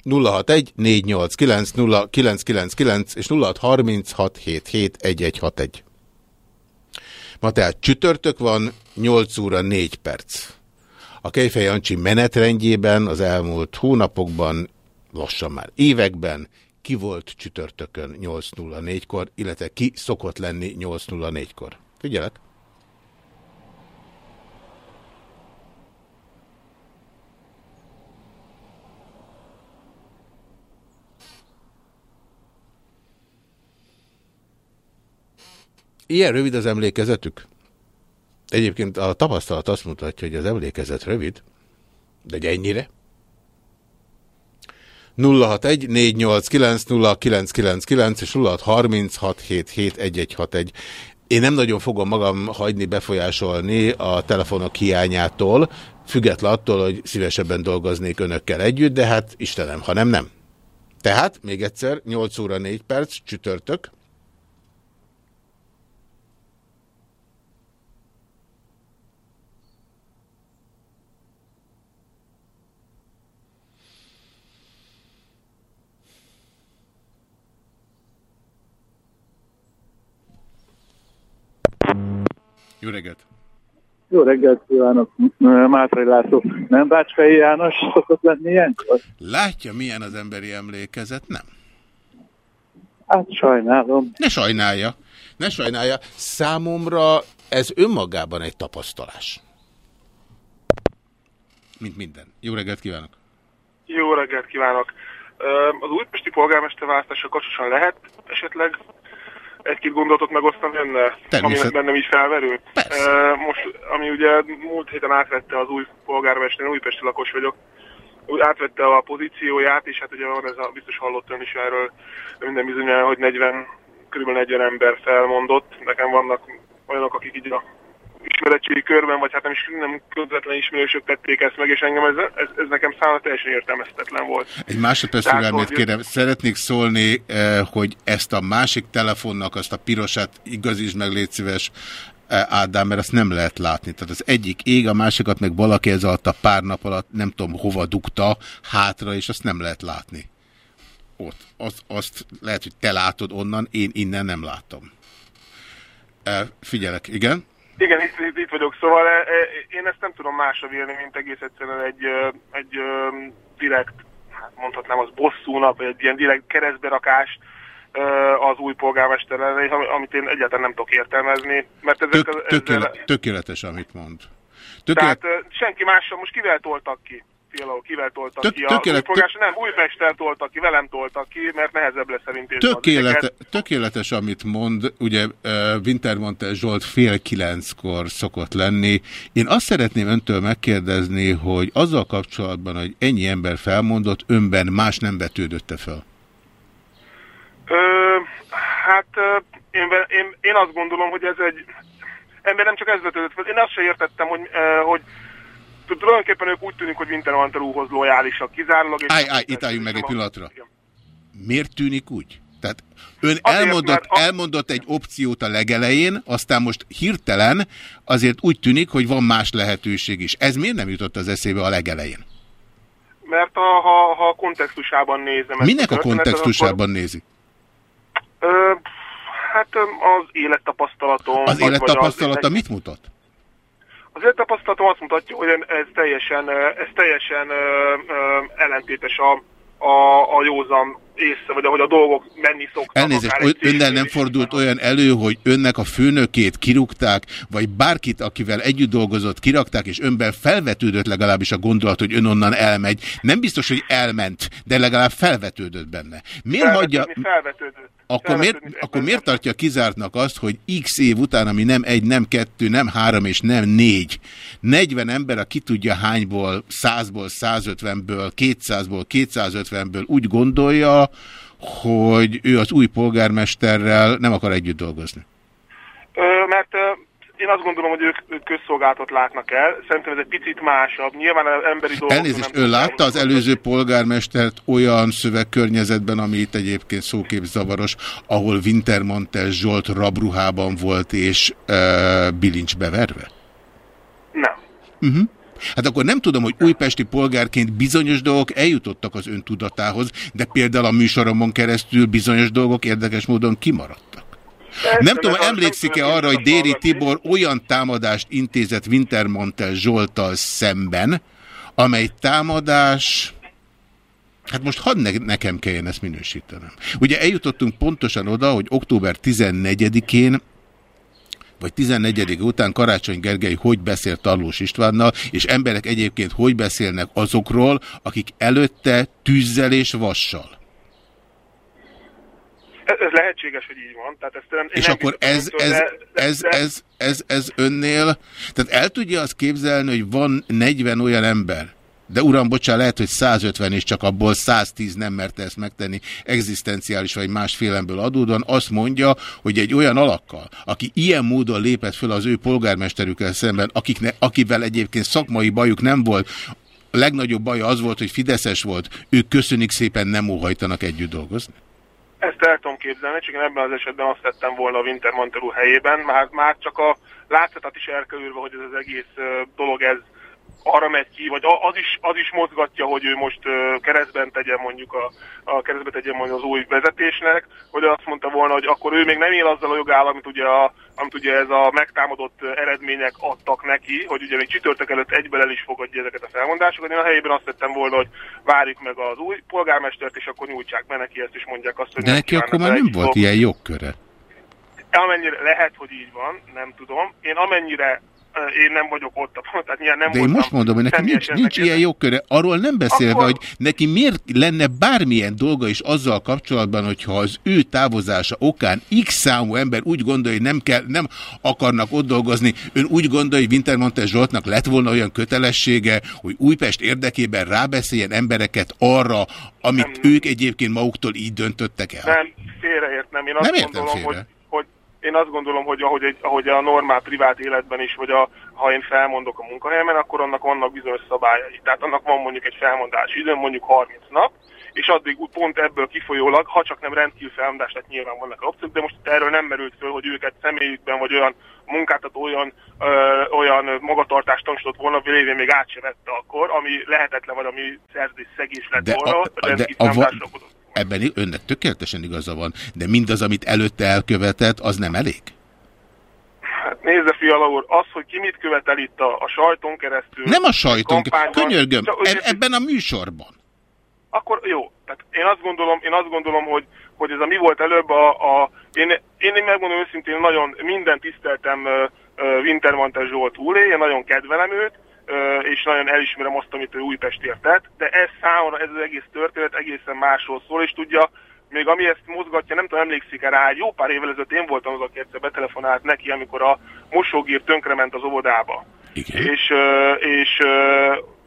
Speaker 1: 061 489 0999 és 0636771161. Ma tehát csütörtök van, 8 óra 4 perc. A Kejfej Jancsi menetrendjében az elmúlt hónapokban, lassan már években, ki volt csütörtökön 8.04-kor, illetve ki szokott lenni 8.04-kor. Figyelek! Ilyen rövid az emlékezetük? Egyébként a tapasztalat azt mutatja, hogy az emlékezet rövid, de egy ennyire. 061 489 0999 és 0636771161. Én nem nagyon fogom magam hagyni befolyásolni a telefonok hiányától, független attól, hogy szívesebben dolgoznék önökkel együtt, de hát Istenem, ha nem, nem. Tehát, még egyszer, 8 óra 4 perc, csütörtök. Jó reggelt!
Speaker 16: Jó reggelt kívánok, Mátrai László. Nem Bácskai János szokott lenni ilyenkor?
Speaker 1: Látja, milyen az emberi emlékezet? Nem.
Speaker 16: Hát sajnálom.
Speaker 1: Ne sajnálja. Ne sajnálja. Számomra ez önmagában egy tapasztalás. Mint minden. Jó reggelt kívánok!
Speaker 17: Jó reggelt kívánok! Az újpesti polgármester választása kapcsolatosan lehet esetleg egy-két gondolatot megosztani önnel, ami bennem így felverül.
Speaker 1: Persze.
Speaker 17: Ö, Most, ami ugye múlt héten átvette az új polgármester, újpesti lakos vagyok, úgy átvette a pozícióját, és hát ugye van ez a, biztos hallott ön is erről minden bizonyára, hogy 40, kb. 40 ember felmondott. Nekem vannak olyanok, akik így a ismeretségi körben, vagy hát nem is nem közvetlen ismerősök tették ezt meg, és engem ez, ez, ez nekem számára teljesen értelmezhetetlen volt.
Speaker 1: Egy másodperc türelmét kérem. Szeretnék szólni, eh, hogy ezt a másik telefonnak, azt a pirosát igazítsd meg, légy szíves, eh, Ádám, mert azt nem lehet látni. Tehát az egyik ég, a másikat meg valaki ez alatt a pár nap alatt nem tudom hova dugta hátra, és azt nem lehet látni. Ott. Azt, azt lehet, hogy te látod onnan, én innen nem látom. Eh, Figyelek, igen?
Speaker 17: Igen, itt, itt, vagyok, szóval e, e, én ezt nem tudom másra vélni, mint egész egyszerűen egy, egy direkt, hát mondhatnám az bosszúnak, vagy egy ilyen direkt keresztberakás ö, az új polgármester ellen, amit én egyáltalán nem tudok értelmezni, mert ezek
Speaker 1: Tök,
Speaker 17: ezzel,
Speaker 1: tökéle, tökéletes, amit mond. Tökélet,
Speaker 17: tehát senki mással, most kivel toltak ki? Például kivel toltak
Speaker 1: Tök-
Speaker 17: ki? A
Speaker 1: tökélet-
Speaker 17: polgármester, nem, Újpester toltak ki, velem toltak ki, mert nehezebb lesz elintézni az
Speaker 1: Tökélet,
Speaker 17: ügyeket.
Speaker 1: tökéletes, amit mond. Ugye Wintermantel Zsolt fél kilenckor szokott lenni. Én azt szeretném öntől megkérdezni, hogy azzal kapcsolatban, hogy ennyi ember felmondott, önben más nem vetődötte fel.
Speaker 17: Ö, hát én, én, én azt gondolom, hogy ez egy... Ember nem csak ez vetődött fel. Én azt sem értettem, hogy, hogy tulajdonképpen ők úgy tűnik, hogy Wintermantel úrhoz lojálisak kizárólag. és-
Speaker 1: Állj, állj, itt álljunk meg egy pillanatra. Miért tűnik úgy? Tehát ön elmondott, elmondott egy opciót a legelején, aztán most hirtelen azért úgy tűnik, hogy van más lehetőség is. Ez miért nem jutott az eszébe a legelején?
Speaker 17: Mert a, ha, ha a kontextusában nézem...
Speaker 1: Minek a
Speaker 17: történetet,
Speaker 1: kontextusában nézi?
Speaker 17: Akkor, ö, hát az élettapasztalatom...
Speaker 1: Az élettapasztalata mit mutat?
Speaker 17: Az élettapasztalatom azt mutatja, hogy ez teljesen, ez teljesen ellentétes a, a, a józan észre, vagy ahogy a dolgok menni szoktak.
Speaker 1: Elnézést, önnel nem fordult olyan elő, hogy önnek a főnökét kirúgták, vagy bárkit, akivel együtt dolgozott, kirakták, és önben felvetődött legalábbis a gondolat, hogy ön onnan elmegy. Nem biztos, hogy elment, de legalább felvetődött benne. Miért hagyja...
Speaker 17: Felvetődni felvetődött.
Speaker 1: Akkor miért, akkor miért tartja kizártnak azt, hogy x év után, ami nem egy, nem kettő, nem három és nem négy, 40 ember, a ki tudja hányból, 100-ból, 150-ből, 200-ból, 250-ből úgy gondolja, hogy ő az új polgármesterrel nem akar együtt dolgozni.
Speaker 17: Ö, mert ö, én azt gondolom, hogy ők, ők közszolgálatot látnak el. Szerintem ez egy picit másabb. Nyilván az emberi dolgok...
Speaker 1: Elnézést, ön látta az előző polgármestert olyan szövegkörnyezetben, ami itt egyébként szóképzavaros, ahol Wintermantel Zsolt rabruhában volt és uh, bilincs beverve?
Speaker 17: Nem.
Speaker 1: Uh-huh. Hát akkor nem tudom, hogy újpesti polgárként bizonyos dolgok eljutottak az ön tudatához, de például a műsoromon keresztül bizonyos dolgok érdekes módon kimaradtak. Nem tudom, emlékszik-e arra, hogy Déri Tibor olyan támadást intézett Wintermantel Zsoltal szemben, amely támadás... Hát most hadd ne, nekem kelljen ezt minősítenem. Ugye eljutottunk pontosan oda, hogy október 14-én vagy 14 után Karácsony Gergely hogy beszél Tarlós Istvánnal, és emberek egyébként hogy beszélnek azokról, akik előtte tűzzel és vassal.
Speaker 17: Ez, lehetséges, hogy így van. Tehát ezt nem,
Speaker 1: És
Speaker 17: nem
Speaker 1: akkor ez, ez,
Speaker 17: de-
Speaker 1: ez,
Speaker 17: de-
Speaker 1: ez, ez, ez önnél, tehát el tudja azt képzelni, hogy van 40 olyan ember, de uram, bocsán, lehet, hogy 150 és csak abból 110 nem merte ezt megtenni egzisztenciális vagy más félemből adódóan, azt mondja, hogy egy olyan alakkal, aki ilyen módon lépett föl az ő polgármesterükkel szemben, akikne, akivel egyébként szakmai bajuk nem volt, a legnagyobb baja az volt, hogy Fideszes volt, ők köszönik szépen nem óhajtanak együtt dolgozni?
Speaker 17: Ezt el tudom képzelni, csak én ebben az esetben azt tettem volna a Wintermantel helyében, már, már csak a látszatát is elkerülve, hogy ez az egész dolog ez arra megy ki, vagy az is, az is mozgatja, hogy ő most keresztben tegyen mondjuk a, a keresztbe tegyen mondjuk az új vezetésnek, hogy azt mondta volna, hogy akkor ő még nem él azzal a jogál, amit ugye, a, amit ugye ez a megtámadott eredmények adtak neki, hogy ugye még csütörtök előtt egyben el is fogadja ezeket a felmondásokat. Én a helyében azt tettem volna, hogy várjuk meg az új polgármestert, és akkor nyújtsák be neki ezt, és mondják azt, hogy
Speaker 1: De neki akkor már nem volt
Speaker 17: együtt
Speaker 1: ilyen jogköre.
Speaker 17: Amennyire lehet, hogy így van, nem tudom. Én amennyire én nem vagyok ott, *laughs* tehát nyilván nem
Speaker 1: De én most mondom, hogy neki nincs, nincs ilyen jogköre. Arról nem beszélve,
Speaker 17: Akkor-
Speaker 1: hogy neki miért lenne bármilyen dolga is azzal kapcsolatban, hogyha az ő távozása okán x számú ember úgy gondolja, hogy nem, kell, nem akarnak ott dolgozni, ön úgy gondolja, hogy Wintermantel Zsoltnak lett volna olyan kötelessége, hogy Újpest érdekében rábeszéljen embereket arra, amit ők egyébként maguktól így döntöttek el.
Speaker 17: Nem, félreért nem. Én azt
Speaker 1: Nem értem
Speaker 17: gondolom,
Speaker 1: félre.
Speaker 17: hogy én azt gondolom, hogy ahogy, egy, ahogy a normál privát életben is, vagy a, ha én felmondok a munkahelyemen, akkor annak vannak bizonyos szabályai. Tehát annak van mondjuk egy felmondási idő, mondjuk 30 nap, és addig pont ebből kifolyólag, ha csak nem rendkívül felmondás, tehát nyilván vannak opciók, de most erről nem merült föl, hogy őket személyükben, vagy olyan munkáltató olyan, ö, olyan magatartást tanúsított volna, lévén még át se vette akkor, ami lehetetlen, vagy ami szerződés szegés lett
Speaker 1: De,
Speaker 17: volna,
Speaker 1: a, de a,
Speaker 17: okozott.
Speaker 1: Ebben önnek tökéletesen igaza van, de mindaz, amit előtte elkövetett, az nem elég?
Speaker 17: Hát nézze, Fiala úr, az, hogy ki mit követel itt a, a sajton keresztül.
Speaker 1: Nem a sajton,
Speaker 17: kampányban-
Speaker 1: könyörgöm,
Speaker 17: Csak,
Speaker 1: eb- ebben a műsorban.
Speaker 17: akkor jó. Tehát én azt gondolom, én azt gondolom, hogy, hogy ez a mi volt előbb a, a én, én, megmondom őszintén, nagyon minden tiszteltem uh, Wintermantel Zsolt úré, én nagyon kedvelem őt, és nagyon elismerem azt, amit ő Újpestért tett, de ez számomra, ez az egész történet egészen másról szól, és tudja, még ami ezt mozgatja, nem tudom, emlékszik -e rá, jó pár évvel ezelőtt én voltam az, aki egyszer betelefonált neki, amikor a mosógír tönkrement az óvodába.
Speaker 1: Igen.
Speaker 17: És, és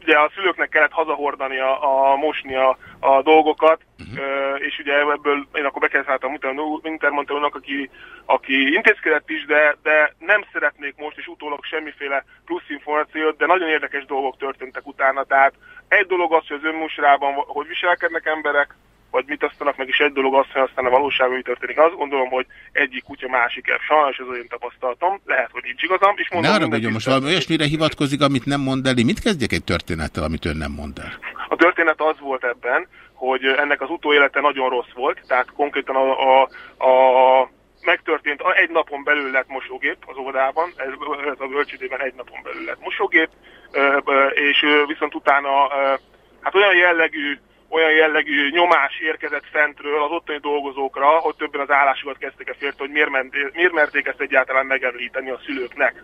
Speaker 17: ugye a szülőknek kellett hazahordani a, a mosni a, a dolgokat, uh-huh. és ugye ebből én akkor bekezdhetem Intermontelónak, aki, aki intézkedett is, de, de nem szeretnék most és utólag semmiféle plusz információt, de nagyon érdekes dolgok történtek utána, tehát egy dolog az, hogy az önmusrában hogy viselkednek emberek, vagy mit osztanak meg, és egy dolog az, hogy aztán a valóságban mi történik. Azt gondolom, hogy egyik kutya másik el. Sajnos ez én tapasztalatom, lehet, hogy nincs igazam, és
Speaker 1: Ne
Speaker 17: mondom,
Speaker 1: arra
Speaker 17: minden
Speaker 1: hogy most valami olyasmire hivatkozik, amit nem mond el. Mit kezdjek egy történettel, amit ön nem mond el?
Speaker 17: A történet az volt ebben, hogy ennek az utóélete nagyon rossz volt, tehát konkrétan a, a, a megtörtént, a- egy napon belül lett mosógép az óvodában, ez, ez a bölcsődében egy napon belül lett mosógép, és viszont utána hát olyan jellegű olyan jellegű nyomás érkezett fentről az ottani dolgozókra, hogy többen az állásukat kezdtek el félteni, hogy miért, ment, miért merték ezt egyáltalán megemlíteni a szülőknek.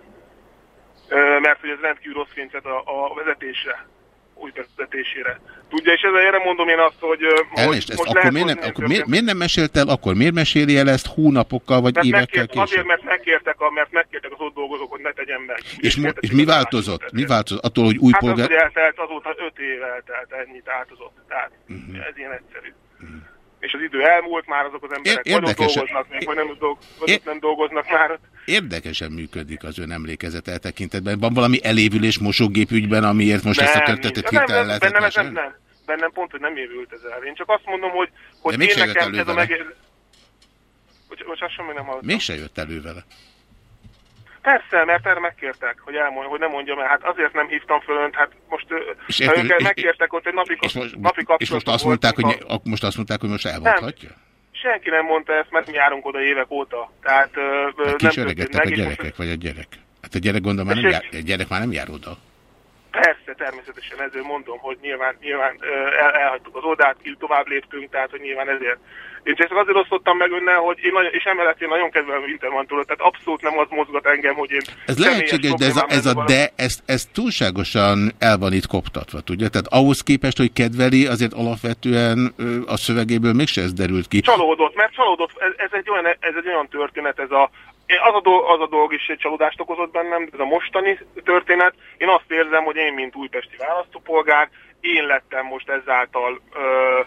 Speaker 17: Mert hogy ez rendkívül rossz fényzet a, a vezetésre, új vezetésére. Tudja, és ezzel erre mondom én azt, hogy,
Speaker 1: Elnézést, ezt
Speaker 17: most
Speaker 1: akkor, miért nem, akkor miért, miért nem mesélt el, akkor miért meséli el ezt hónapokkal vagy
Speaker 17: mert
Speaker 1: évekkel
Speaker 17: megkért,
Speaker 1: később?
Speaker 17: azért, mert megkértek, a, mert megkértek az ott dolgozók, hogy ne tegyen meg.
Speaker 1: És, mo- és mi változott? Mi változott? Attól, hogy új
Speaker 17: hát az,
Speaker 1: polgár...
Speaker 17: hogy eltelt, azóta öt év eltelt, ennyit változott. Tehát
Speaker 1: Mhm.
Speaker 17: uh-huh. ez ilyen egyszerű. Uh-huh. És az idő elmúlt, már azok az emberek
Speaker 1: Ér-
Speaker 17: vagy dolgoznak még, vagy nem, dolg, vagy nem dolgoznak már.
Speaker 1: Érdekesen működik az ön emlékezet eltekintetben. Van valami elévülés mosógépügyben, amiért most ezt a történetet hirtelen
Speaker 17: nem, ez nem,
Speaker 1: mesélni?
Speaker 17: nem, bennem pont, hogy nem évült ez el. Én csak azt mondom, hogy, hogy én nekem ez a meg... Bocs, bocsásson, még nem hallottam.
Speaker 1: Mégse jött elő vele.
Speaker 17: Persze, mert erre megkértek, hogy, elmond, hogy nem mondjam el. Hát azért nem hívtam föl önt, hát most
Speaker 1: És
Speaker 17: ha őket megkértek ott egy napi,
Speaker 1: És most,
Speaker 17: napi
Speaker 1: és most azt mondták, hogy,
Speaker 17: a-
Speaker 1: most azt mondták, hogy most elmondhatja?
Speaker 17: Senki nem mondta ezt, mert mi járunk oda évek óta. Tehát
Speaker 1: Hát
Speaker 17: nem
Speaker 1: öregedtek a
Speaker 17: és most
Speaker 1: gyerekek, vagy a gyerek? Hát a gyerek gondolom már nem jár, a gyerek már nem jár oda.
Speaker 17: Persze, természetesen ezért mondom, hogy nyilván, nyilván el, elhagytuk az oldát, így tovább léptünk, tehát hogy nyilván ezért. Én csak azért osztottam meg önnel, hogy én nagyon, és emellett én nagyon kedvelem Wintermantulot, tehát abszolút nem az mozgat engem, hogy én
Speaker 1: Ez lehetséges, de ez a, ez a de, ez, ez túlságosan el van itt koptatva, tudja? Tehát ahhoz képest, hogy kedveli, azért alapvetően a szövegéből mégse ez derült ki.
Speaker 17: Csalódott, mert csalódott, ez, ez, egy, olyan, ez egy olyan történet, ez a, az a, dolog, az a dolog is egy csalódást okozott bennem, ez a mostani történet. Én azt érzem, hogy én, mint újpesti választópolgár, én lettem most ezáltal ö,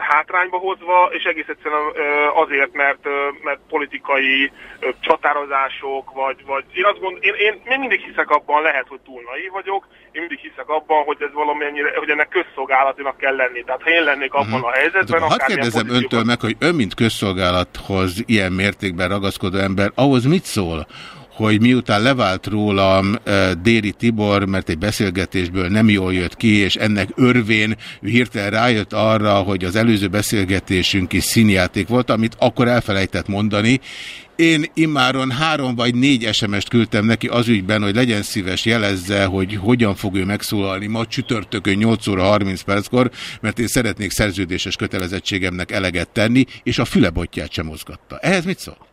Speaker 17: hátrányba hozva, és egész egyszerűen azért, mert, mert politikai csatározások, vagy, vagy én azt gondolom, én, én, én mindig hiszek abban, lehet, hogy túl naív vagyok, én mindig hiszek abban, hogy ez valamennyire, hogy ennek közszolgálatinak kell lenni. Tehát ha én lennék abban a helyzetben,
Speaker 1: Hát Hadd
Speaker 17: akármilyen
Speaker 1: kérdezem öntől meg, hogy ön, mint közszolgálathoz ilyen mértékben ragaszkodó ember, ahhoz mit szól, hogy miután levált rólam Déri Tibor, mert egy beszélgetésből nem jól jött ki, és ennek örvén ő hirtelen rájött arra, hogy az előző beszélgetésünk is színjáték volt, amit akkor elfelejtett mondani. Én immáron három vagy négy SMS-t küldtem neki az ügyben, hogy legyen szíves jelezze, hogy hogyan fog ő megszólalni ma csütörtökön 8 óra 30 perckor, mert én szeretnék szerződéses kötelezettségemnek eleget tenni, és a fülebotját sem mozgatta. Ehhez mit szól?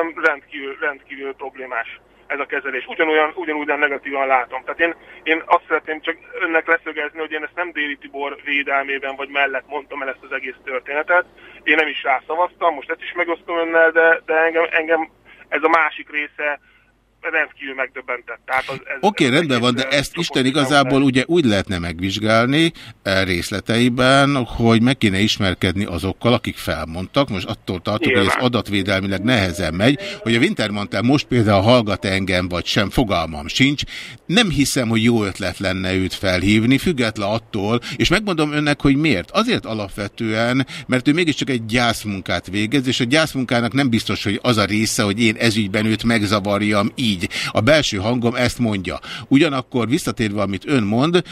Speaker 17: Szerintem rendkívül, rendkívül problémás ez a kezelés. Ugyanolyan, ugyanúgy negatívan látom. Tehát én, én azt szeretném csak önnek leszögezni, hogy én ezt nem Déri Tibor védelmében vagy mellett mondtam el ezt az egész történetet. Én nem is rászavaztam, most ezt is megosztom önnel, de, de engem, engem ez a másik része rendkívül megdöbbentett. Ez,
Speaker 1: Oké, okay, rendben van, de ezt Isten igazából ugye úgy lehetne megvizsgálni eh, részleteiben, hogy meg kéne ismerkedni azokkal, akik felmondtak. Most attól tartok, hogy ez adatvédelmileg nehezen megy, hogy a Wintermantel most például hallgat engem, vagy sem, fogalmam sincs. Nem hiszem, hogy jó ötlet lenne őt felhívni, független attól, és megmondom önnek, hogy miért. Azért alapvetően, mert ő mégiscsak egy gyászmunkát végez, és a gyászmunkának nem biztos, hogy az a része, hogy én ezügyben őt megzavarjam így. A belső hangom ezt mondja. Ugyanakkor visszatérve, amit ön mond,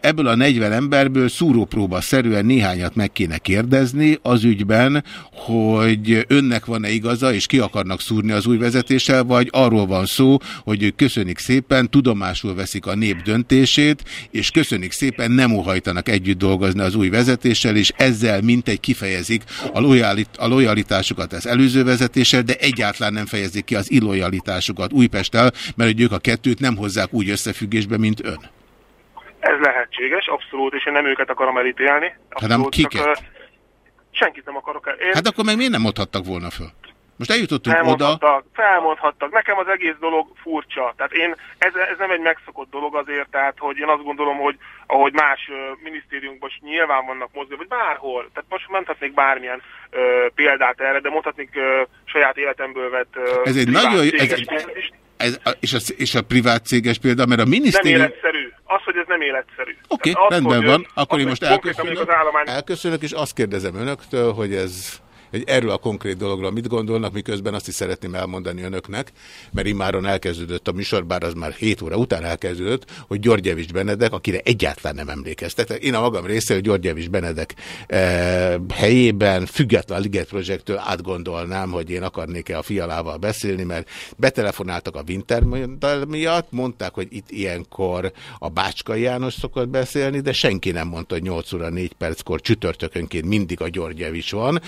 Speaker 1: ebből a 40 emberből szúrópróba szerűen néhányat meg kéne kérdezni az ügyben, hogy önnek van-e igaza, és ki akarnak szúrni az új vezetéssel, vagy arról van szó, hogy ők köszönik szépen, tudomásul veszik a nép döntését, és köszönik szépen nem óhajtanak együtt dolgozni az új vezetéssel, és ezzel mintegy kifejezik a, lojalit, a lojalitásukat az előző vezetéssel, de egyáltalán nem fejezik ki az illojalitásukat Újpesttel, mert hogy ők a kettőt nem hozzák úgy összefüggésbe, mint ön.
Speaker 17: Ez lehetséges, abszolút, és én nem őket akarom elítélni.
Speaker 1: Hát nem kiket?
Speaker 17: Csak, uh, senkit nem akarok el. Én...
Speaker 1: Hát akkor meg miért nem adhattak volna föl? Most eljutottunk
Speaker 17: felmondhattak,
Speaker 1: oda.
Speaker 17: Felmondhattak. Nekem az egész dolog furcsa. Tehát én, ez, ez nem egy megszokott dolog azért, tehát hogy én azt gondolom, hogy ahogy más minisztériumban is nyilván vannak mozgó, vagy bárhol. Tehát most mondhatnék bármilyen uh, példát erre, de mondhatnék uh, saját életemből vett uh,
Speaker 1: Ez egy nagyon... Ez, ez, és, a, és a privát céges példa, mert a minisztérium...
Speaker 17: Nem életszerű. Az, hogy ez nem életszerű.
Speaker 1: Oké, okay, rendben hogy, van. Akkor én most elköszönök, állomány... elköszönök, és azt kérdezem önöktől, hogy ez hogy erről a konkrét dologról mit gondolnak, miközben azt is szeretném elmondani önöknek, mert immáron elkezdődött a műsor, bár az már 7 óra után elkezdődött, hogy Györgyevics Benedek, akire egyáltalán nem emlékeztek. Én a magam részéről Györgyevics Benedek eh, helyében, független a Liget Projektől átgondolnám, hogy én akarnék-e a fialával beszélni, mert betelefonáltak a Winter miatt, mondták, hogy itt ilyenkor a Bácska János szokott beszélni, de senki nem mondta, hogy 8 óra 4 perckor csütörtökönként mindig a Györgyevics van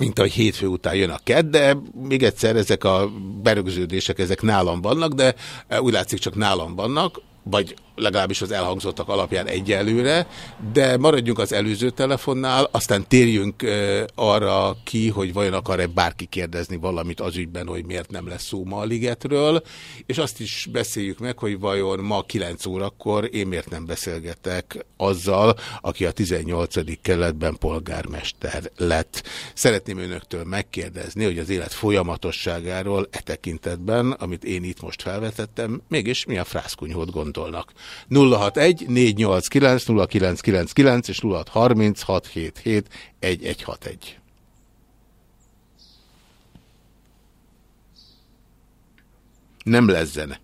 Speaker 1: mint ahogy hétfő után jön a kedd, de még egyszer ezek a berögződések, ezek nálam vannak, de úgy látszik csak nálam vannak, vagy legalábbis az elhangzottak alapján egyelőre, de maradjunk az előző telefonnál, aztán térjünk arra ki, hogy vajon akar-e bárki kérdezni valamit az ügyben, hogy miért nem lesz szó ma a ligetről, és azt is beszéljük meg, hogy vajon ma 9 órakor én miért nem beszélgetek azzal, aki a 18. keletben polgármester lett. Szeretném önöktől megkérdezni, hogy az élet folyamatosságáról e tekintetben, amit én itt most felvetettem, mégis milyen frászkunyhót gondolnak. 061 489 0999 és 0630 677 1161. Nem lesz zene.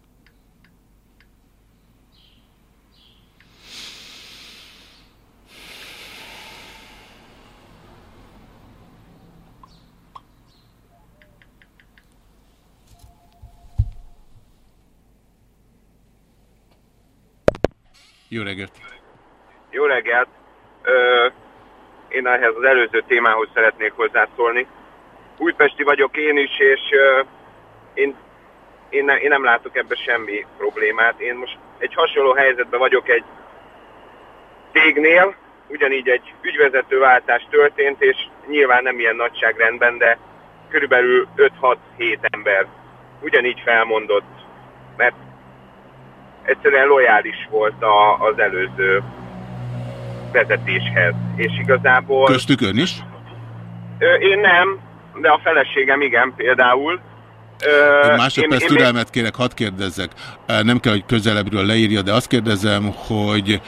Speaker 1: Jó reggelt!
Speaker 18: Jó reggelt! Ö, én ehhez az előző témához szeretnék hozzászólni. Újpesti vagyok én is, és ö, én, én, ne, én nem látok ebbe semmi problémát. Én most egy hasonló helyzetben vagyok egy cégnél, ugyanígy egy ügyvezetőváltás történt, és nyilván nem ilyen nagyságrendben, de körülbelül 5-6-7 ember ugyanígy felmondott, mert egyszerűen lojális volt a, az előző vezetéshez. És igazából...
Speaker 1: Köztük ön is?
Speaker 18: Én nem, de a feleségem igen például.
Speaker 1: Ö, másodperc én, türelmet kérek, hadd kérdezzek. Nem kell, hogy közelebbről leírja, de azt kérdezem, hogy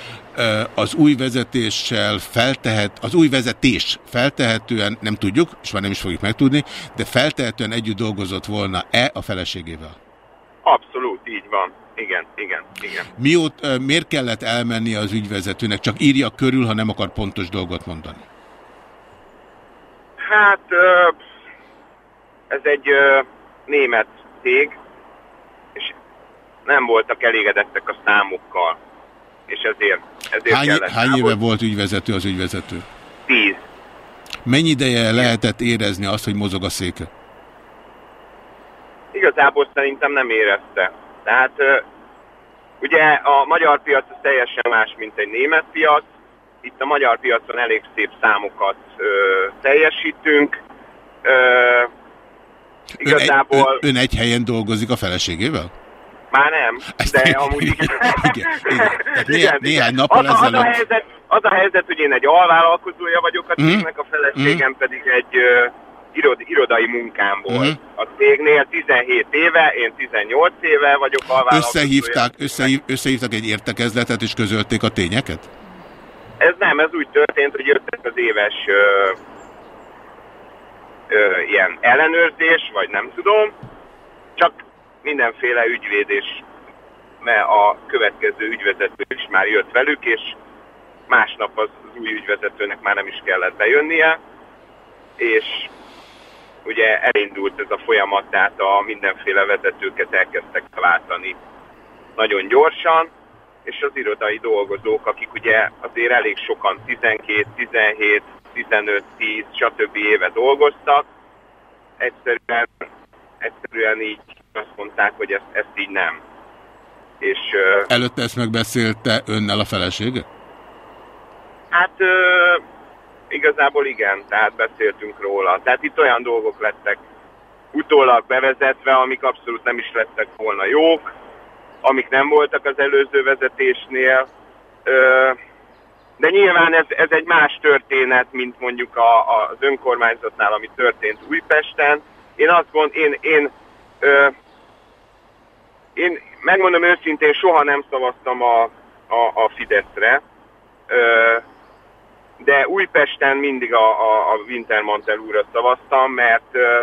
Speaker 1: az új vezetéssel feltehet, az új vezetés feltehetően, nem tudjuk, és már nem is fogjuk megtudni, de feltehetően együtt dolgozott volna-e a feleségével?
Speaker 18: Abszolút, így van igen, igen, igen.
Speaker 1: Mióta, miért kellett elmenni az ügyvezetőnek? Csak írja körül, ha nem akar pontos dolgot mondani.
Speaker 18: Hát, ez egy német cég, és nem voltak elégedettek a számokkal, és ezért, ezért
Speaker 1: hány,
Speaker 18: kellett.
Speaker 1: Hány éve volt ügyvezető az ügyvezető?
Speaker 18: Tíz.
Speaker 1: Mennyi ideje lehetett érezni azt, hogy mozog a széke?
Speaker 18: Igazából szerintem nem érezte. Tehát ugye a magyar piac teljesen más, mint egy német piac. Itt a magyar piacon elég szép számokat ö, teljesítünk. Ö, Igazából
Speaker 1: Ön, egy, ön, ön egy helyen dolgozik a feleségével?
Speaker 18: már nem, de amúgy igen.
Speaker 1: Igen, igen. Tehát
Speaker 18: Igen,
Speaker 1: néhány
Speaker 18: igen.
Speaker 1: nappal
Speaker 18: az, az, a helyzet, az a helyzet, hogy én egy alvállalkozója vagyok a
Speaker 1: Mhm.
Speaker 18: cégnek, a feleségem pedig egy irod, irodai munkámból.
Speaker 1: Mhm.
Speaker 18: A cégnél 17 éve, én 18 éve vagyok alvállalkozója.
Speaker 1: Összehívták, összehív, összehívtak egy értekezletet és közölték a tényeket?
Speaker 18: Ez nem, ez úgy történt, hogy jöttek az éves ö, ö, ilyen ellenőrzés, vagy nem tudom, csak mindenféle ügyvéd és mert a következő ügyvezető is már jött velük, és másnap az, az új ügyvezetőnek már nem is kellett bejönnie, és ugye elindult ez a folyamat, tehát a mindenféle vezetőket elkezdtek váltani nagyon gyorsan, és az irodai dolgozók, akik ugye azért elég sokan 12, 17, 15, 10, stb. éve dolgoztak, egyszerűen, egyszerűen így azt mondták, hogy ezt, ezt így nem. És
Speaker 1: Előtte ezt megbeszélte önnel a felesége?
Speaker 18: hát igazából igen, tehát beszéltünk róla. Tehát itt olyan dolgok lettek utólag bevezetve, amik abszolút nem is lettek volna jók, amik nem voltak az előző vezetésnél. De nyilván ez, ez egy más történet, mint mondjuk a, az önkormányzatnál, ami történt Újpesten. Én azt gond, én, én, én megmondom őszintén, soha nem szavaztam a, a, a Fideszre, ö, de Újpesten mindig a, a, a Wintermantel úrra szavaztam, mert ö,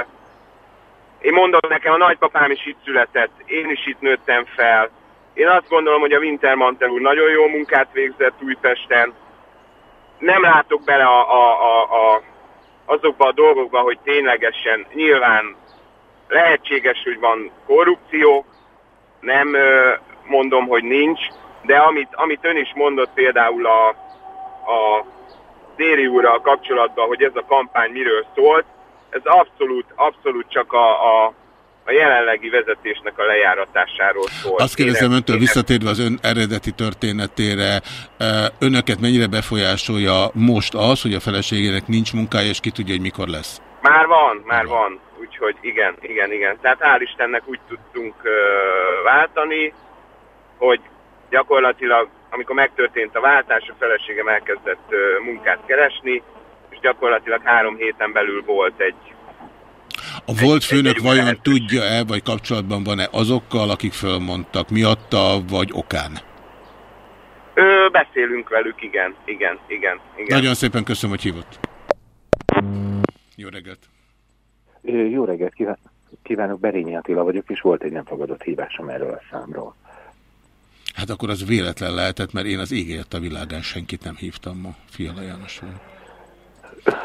Speaker 18: én mondom, nekem a nagypapám is itt született, én is itt nőttem fel. Én azt gondolom, hogy a Wintermantel úr nagyon jó munkát végzett Újpesten. Nem látok bele a, a, a, a, azokba a dolgokba, hogy ténylegesen nyilván lehetséges, hogy van korrupció, nem ö, mondom, hogy nincs, de amit, amit ön is mondott például a, a Déri úrral kapcsolatban, hogy ez a kampány miről szólt, ez abszolút, abszolút csak a, a, a jelenlegi vezetésnek a lejáratásáról szól.
Speaker 1: Azt kérdezem
Speaker 18: Én-
Speaker 1: öntől visszatérve az ön eredeti történetére, önöket mennyire befolyásolja most az, hogy a feleségének nincs munkája, és ki tudja, hogy mikor lesz?
Speaker 18: Már van, már van. Úgyhogy igen, igen, igen. Tehát hál' Istennek úgy tudtunk ö, váltani, hogy gyakorlatilag, amikor megtörtént a váltás, a feleségem elkezdett munkát keresni, és gyakorlatilag három héten belül volt egy
Speaker 1: A volt főnök vajon tudja-e, vagy kapcsolatban van-e azokkal, akik fölmondtak miatta, vagy okán?
Speaker 18: Ö, beszélünk velük, igen, igen, igen, igen.
Speaker 1: Nagyon szépen köszönöm, hogy hívott. Jó reggelt!
Speaker 19: Ö, Jó reggelt kíván- kívánok, Berényi Attila vagyok, és volt egy nem fogadott hívásom erről a számról.
Speaker 1: Hát akkor az véletlen lehetett, mert én az égért a világán senkit nem hívtam ma. Fiala János vagyok.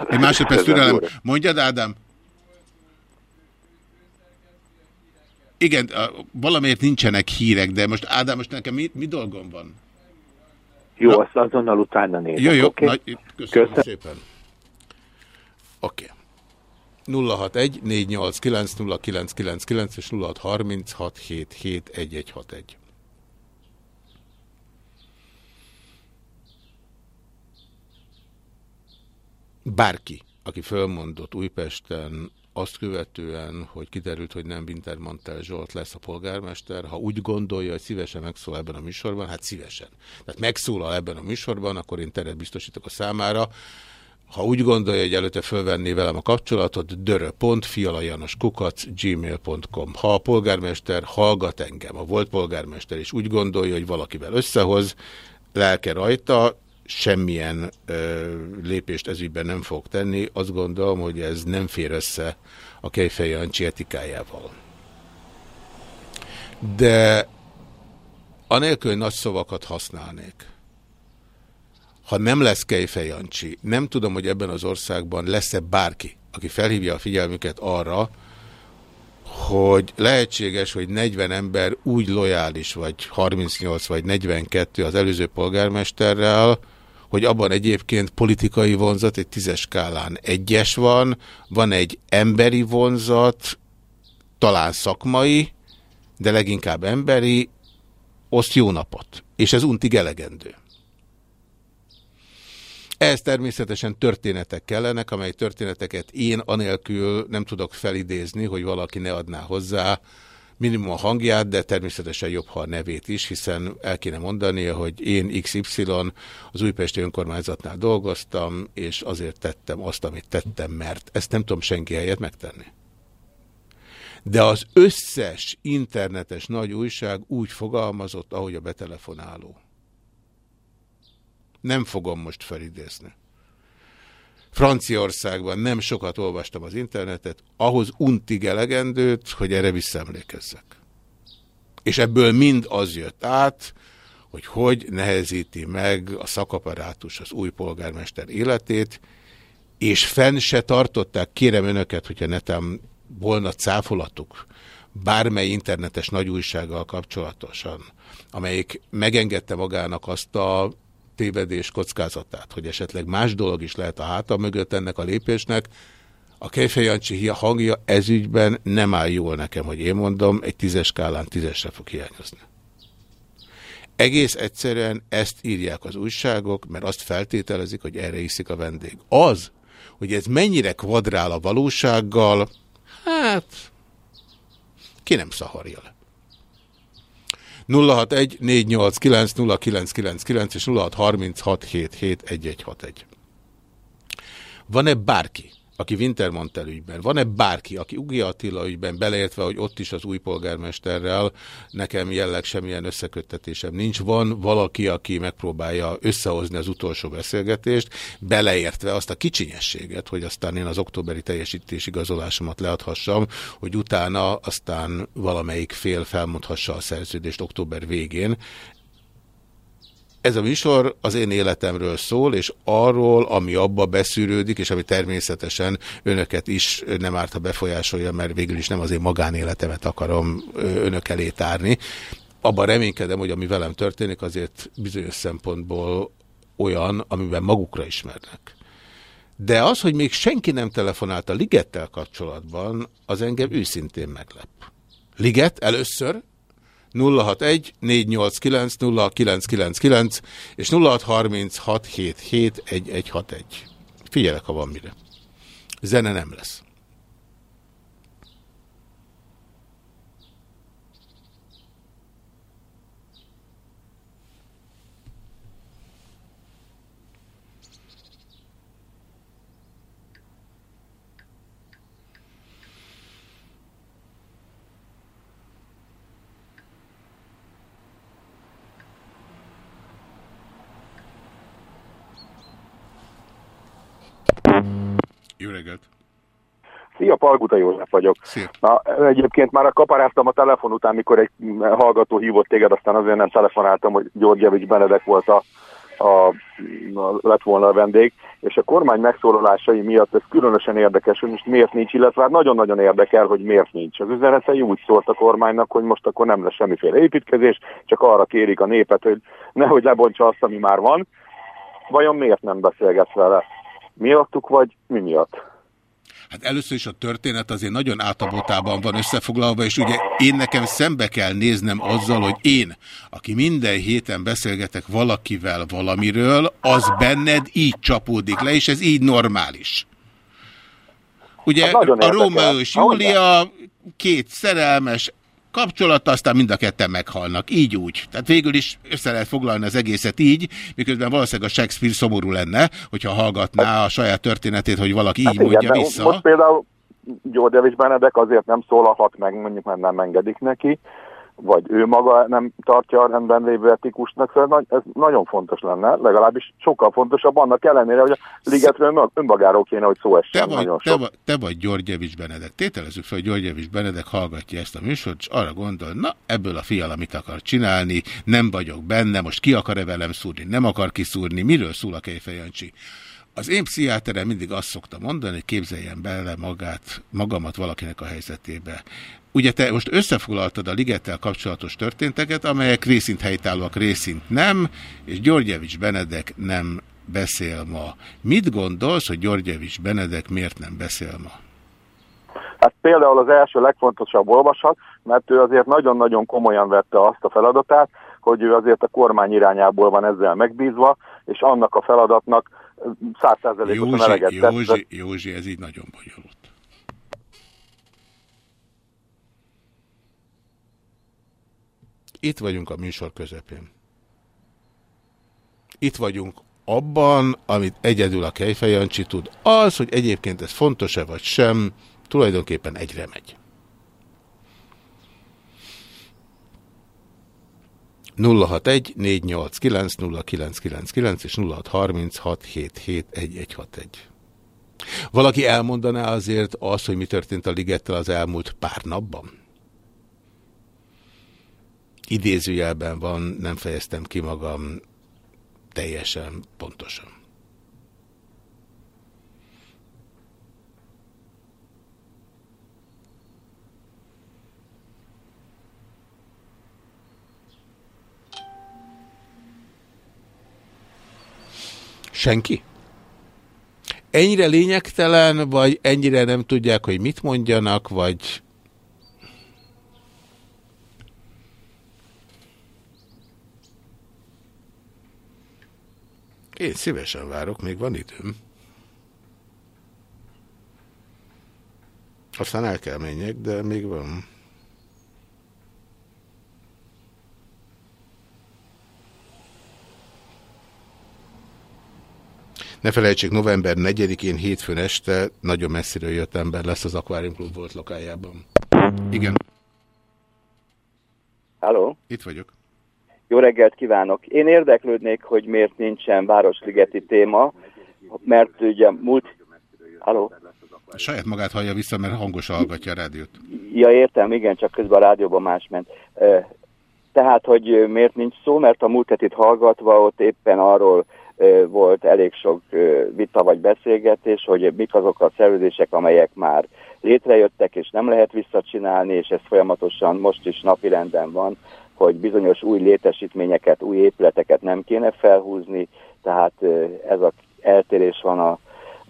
Speaker 1: Egy másodperc türelem. Mondjad, Ádám. Igen, valamiért nincsenek hírek, de most Ádám, most nekem mi, mi dolgom van?
Speaker 19: Jó, azt azonnal utána nézek.
Speaker 1: Jó, jó,
Speaker 19: oké?
Speaker 1: nagy, köszönöm
Speaker 19: Köszönöm.
Speaker 1: szépen. Oké. 061 489 0999 és 0636 771161. Bárki, aki fölmondott Újpesten azt követően, hogy kiderült, hogy nem Wintermantel Zsolt lesz a polgármester, ha úgy gondolja, hogy szívesen megszólal ebben a műsorban, hát szívesen. Tehát megszólal ebben a műsorban, akkor én teret biztosítok a számára. Ha úgy gondolja, hogy előtte fölvenné velem a kapcsolatot, dörö.fialajanoskukac gmail.com. Ha a polgármester hallgat engem, a volt polgármester, és úgy gondolja, hogy valakivel összehoz, lelke rajta, semmilyen ö, lépést ezügyben nem fog tenni. Azt gondolom, hogy ez nem fér össze a Kejfej Jancsi etikájával. De anélkül, nagy szavakat használnék, ha nem lesz Kejfej Jancsi, nem tudom, hogy ebben az országban lesz-e bárki, aki felhívja a figyelmüket arra, hogy lehetséges, hogy 40 ember úgy lojális, vagy 38, vagy 42 az előző polgármesterrel, hogy abban egyébként politikai vonzat egy tízes skálán egyes van, van egy emberi vonzat, talán szakmai, de leginkább emberi, oszt jó napot. És ez untig elegendő. Ehhez természetesen történetek kellenek, amely történeteket én anélkül nem tudok felidézni, hogy valaki ne adná hozzá minimum a hangját, de természetesen jobb, ha a nevét is, hiszen el kéne mondani, hogy én XY az Újpesti önkormányzatnál dolgoztam, és azért tettem azt, amit tettem, mert ezt nem tudom senki helyet megtenni. De az összes internetes nagy újság úgy fogalmazott, ahogy a betelefonáló. Nem fogom most felidézni. Franciaországban nem sokat olvastam az internetet, ahhoz untig elegendőt, hogy erre visszaemlékezzek. És ebből mind az jött át, hogy hogy nehezíti meg a szakaparátus az új polgármester életét, és fenn se tartották, kérem önöket, hogyha netem volna cáfolatuk bármely internetes nagyújsággal kapcsolatosan, amelyik megengedte magának azt a tévedés kockázatát, hogy esetleg más dolog is lehet a háta mögött ennek a lépésnek, a Kejfej Jancsi hangja ezügyben nem áll jól nekem, hogy én mondom, egy tízes skálán tízesre fog hiányozni. Egész egyszerűen ezt írják az újságok, mert azt feltételezik, hogy erre iszik a vendég. Az, hogy ez mennyire kvadrál a valósággal, hát ki nem szaharja le. 061 489 0999 és 0636771161. Van-e bárki, aki Wintermantel ügyben, van-e bárki, aki Ugi Attila ügyben, beleértve, hogy ott is az új polgármesterrel nekem jelleg semmilyen összeköttetésem nincs, van valaki, aki megpróbálja összehozni az utolsó beszélgetést, beleértve azt a kicsinyességet, hogy aztán én az októberi teljesítésigazolásomat leadhassam, hogy utána aztán valamelyik fél felmondhassa a szerződést október végén. Ez a műsor az én életemről szól, és arról, ami abba beszűrődik, és ami természetesen önöket is nem árt, ha befolyásolja, mert végül is nem az én magánéletemet akarom önök elé tárni. Abban reménykedem, hogy ami velem történik, azért bizonyos szempontból olyan, amiben magukra ismernek. De az, hogy még senki nem telefonált a Ligettel kapcsolatban, az engem őszintén meglep. Liget először, 061 489 0999 és 0636771161. Figyelek, ha van mire. Zene nem lesz. Jó reggelt!
Speaker 20: Szia, Palguta József vagyok.
Speaker 1: Szia.
Speaker 20: Na, egyébként már kaparáztam a telefon után, mikor egy hallgató hívott téged, aztán azért nem telefonáltam, hogy Györgyevics Benedek volt a, a, a, lett volna a vendég, és a kormány megszólalásai miatt ez különösen érdekes, hogy most miért nincs, illetve hát nagyon-nagyon érdekel, hogy miért nincs. Az üzenetei úgy szólt a kormánynak, hogy most akkor nem lesz semmiféle építkezés, csak arra kérik a népet, hogy nehogy lebontsa azt, ami már van. Vajon miért nem beszélgetsz vele? Miattuk vagy mi miatt?
Speaker 1: Hát először is a történet azért nagyon átabotában van összefoglalva, és ugye én nekem szembe kell néznem azzal, hogy én, aki minden héten beszélgetek valakivel valamiről, az benned így csapódik le, és ez így normális. Ugye
Speaker 20: Hát
Speaker 1: a. Rómeó és Júlia két szerelmes kapcsolata, aztán mind a ketten meghalnak. Így úgy. Tehát végül is össze lehet foglalni az egészet így, miközben valószínűleg a Shakespeare szomorú lenne, hogyha hallgatná a saját történetét, hogy valaki így
Speaker 20: Hát igen,
Speaker 1: mondja
Speaker 20: de
Speaker 1: vissza.
Speaker 20: Most például Györgyevics Benedek azért nem szólalhat meg, mondjuk mert nem engedik neki, vagy ő maga nem tartja a rendben lévő etikusnak, szóval ez nagyon fontos lenne, legalábbis sokkal fontosabb annak ellenére, hogy a ligetről önmagáról kéne, hogy szó
Speaker 1: Te
Speaker 20: essen
Speaker 1: vagy,
Speaker 20: nagyon
Speaker 1: te, vagy, te vagy Györgyevics Benedek. Tételezzük fel, hogy Györgyevics Benedek hallgatja ezt a műsort, és arra gondol, na ebből a fiala mit akar csinálni, nem vagyok benne, most ki akar-e velem szúrni, nem akar kiszúrni, miről szól a Kejfej Jancsi? Az én pszichiáterem mindig azt szokta mondani, hogy képzeljen bele magát, magamat valakinek a helyzetébe. Ugye te most összefoglaltad a ligettel kapcsolatos történteket, amelyek részint helytállóak, részint nem, és Györgyevics Benedek nem beszél ma. Mit gondolsz, hogy Györgyevics Benedek miért nem beszél ma?
Speaker 20: Hát például az első legfontosabb olvasat, mert ő azért nagyon-nagyon komolyan vette azt a feladatát, hogy ő azért a kormány irányából van ezzel megbízva, és annak a feladatnak százszázalékosan
Speaker 1: Józsi,
Speaker 20: eleget tett.
Speaker 1: Józsi, Józsi, ez így nagyon bonyolult. Itt vagyunk a műsor közepén. Itt vagyunk abban, amit egyedül a Kejfej Jancsi tud. Az, hogy egyébként ez fontos-e vagy sem, tulajdonképpen egyre megy. 061 489 0999 és 0636771161. Valaki elmondaná azért azt, hogy mi történt a ligettel az elmúlt pár napban? Idézőjelben van, nem fejeztem ki magam teljesen pontosan. Senki? Ennyire lényegtelen, vagy ennyire nem tudják, hogy mit mondjanak, vagy... Én szívesen várok, még van időm. Aztán el kell menjek, de még van. Ne felejtsék, november 4-én hétfőn este nagyon messziről jött ember lesz az Aquarium Club volt lokájában. Igen.
Speaker 21: Halló?
Speaker 1: Itt vagyok.
Speaker 21: Jó reggelt kívánok! Én érdeklődnék, hogy miért nincsen Városligeti téma, mert ugye múlt... Halló?
Speaker 1: Saját magát hallja vissza, mert hangosan hallgatja a rádiót.
Speaker 21: Ja, értem, igen, csak közben a rádióban más ment. Tehát, hogy miért nincs szó, mert a múlt hetit hallgatva ott éppen arról volt elég sok vita vagy beszélgetés, hogy mik azok a szerződések, amelyek már létrejöttek, és nem lehet visszacsinálni, és ez folyamatosan most is napirenden van, hogy bizonyos új létesítményeket, új épületeket nem kéne felhúzni, tehát ez a eltérés van a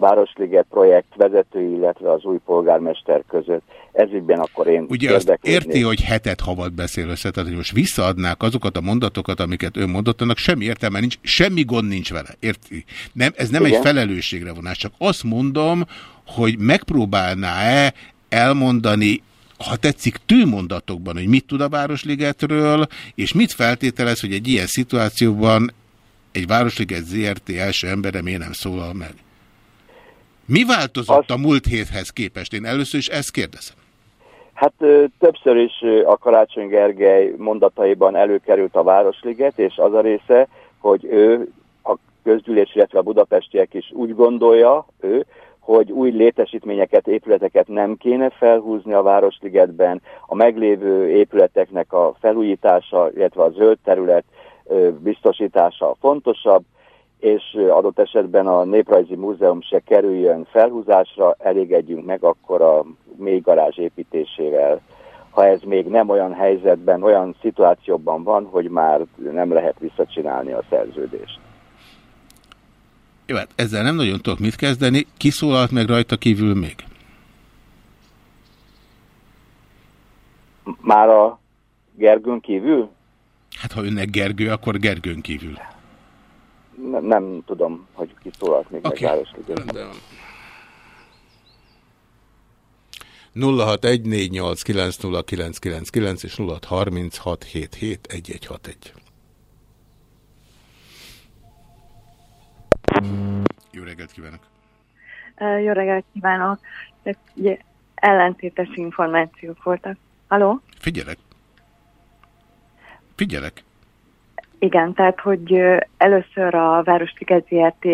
Speaker 21: Városliget projekt vezetői, illetve az új polgármester között. Ezügyben akkor én
Speaker 1: Ugye azt érti, hogy hetet havat beszél össze, tehát hogy most visszaadnák azokat a mondatokat, amiket ön mondott, annak semmi értelme nincs, semmi gond nincs vele. Érti? Nem, ez nem
Speaker 21: Igen.
Speaker 1: egy felelősségre vonás, csak azt mondom, hogy megpróbálná-e elmondani ha tetszik, tőmondatokban, hogy mit tud a Városligetről, és mit feltételez, hogy egy ilyen szituációban egy Városliget ZRT első embere miért nem szólal meg. Mi változott a múlt héthez képest? Én először is ezt kérdezem.
Speaker 21: Hát többször is a Karácsony Gergely mondataiban előkerült a Városliget, és az a része, hogy ő, a közgyűlés, illetve a budapestiek is úgy gondolja, ő, hogy új létesítményeket, épületeket nem kéne felhúzni a Városligetben, a meglévő épületeknek a felújítása, illetve a zöld terület biztosítása fontosabb, és adott esetben a Néprajzi Múzeum se kerüljön felhúzásra, elégedjünk meg akkor a mély garázs építésével, ha ez még nem olyan helyzetben, olyan szituációban van, hogy már nem lehet visszacsinálni a szerződést.
Speaker 1: Jó, hát ezzel nem nagyon tudok mit kezdeni. Kiszólalt meg rajta kívül még?
Speaker 21: Már a Gergőn kívül?
Speaker 1: Hát ha önnek Gergő, akkor Gergőn kívül.
Speaker 21: Nem, nem tudom, hogy kiszólalt még
Speaker 1: Oké,
Speaker 21: meg Városligetben.
Speaker 1: rendben van. 0614890999 és 0636771161. Jó reggelt kívánok!
Speaker 22: Jó reggelt kívánok! Ugye, ellentétes információk voltak. Haló?
Speaker 1: Figyelek. Figyelek.
Speaker 22: Igen, tehát, hogy először a Városliget ZRT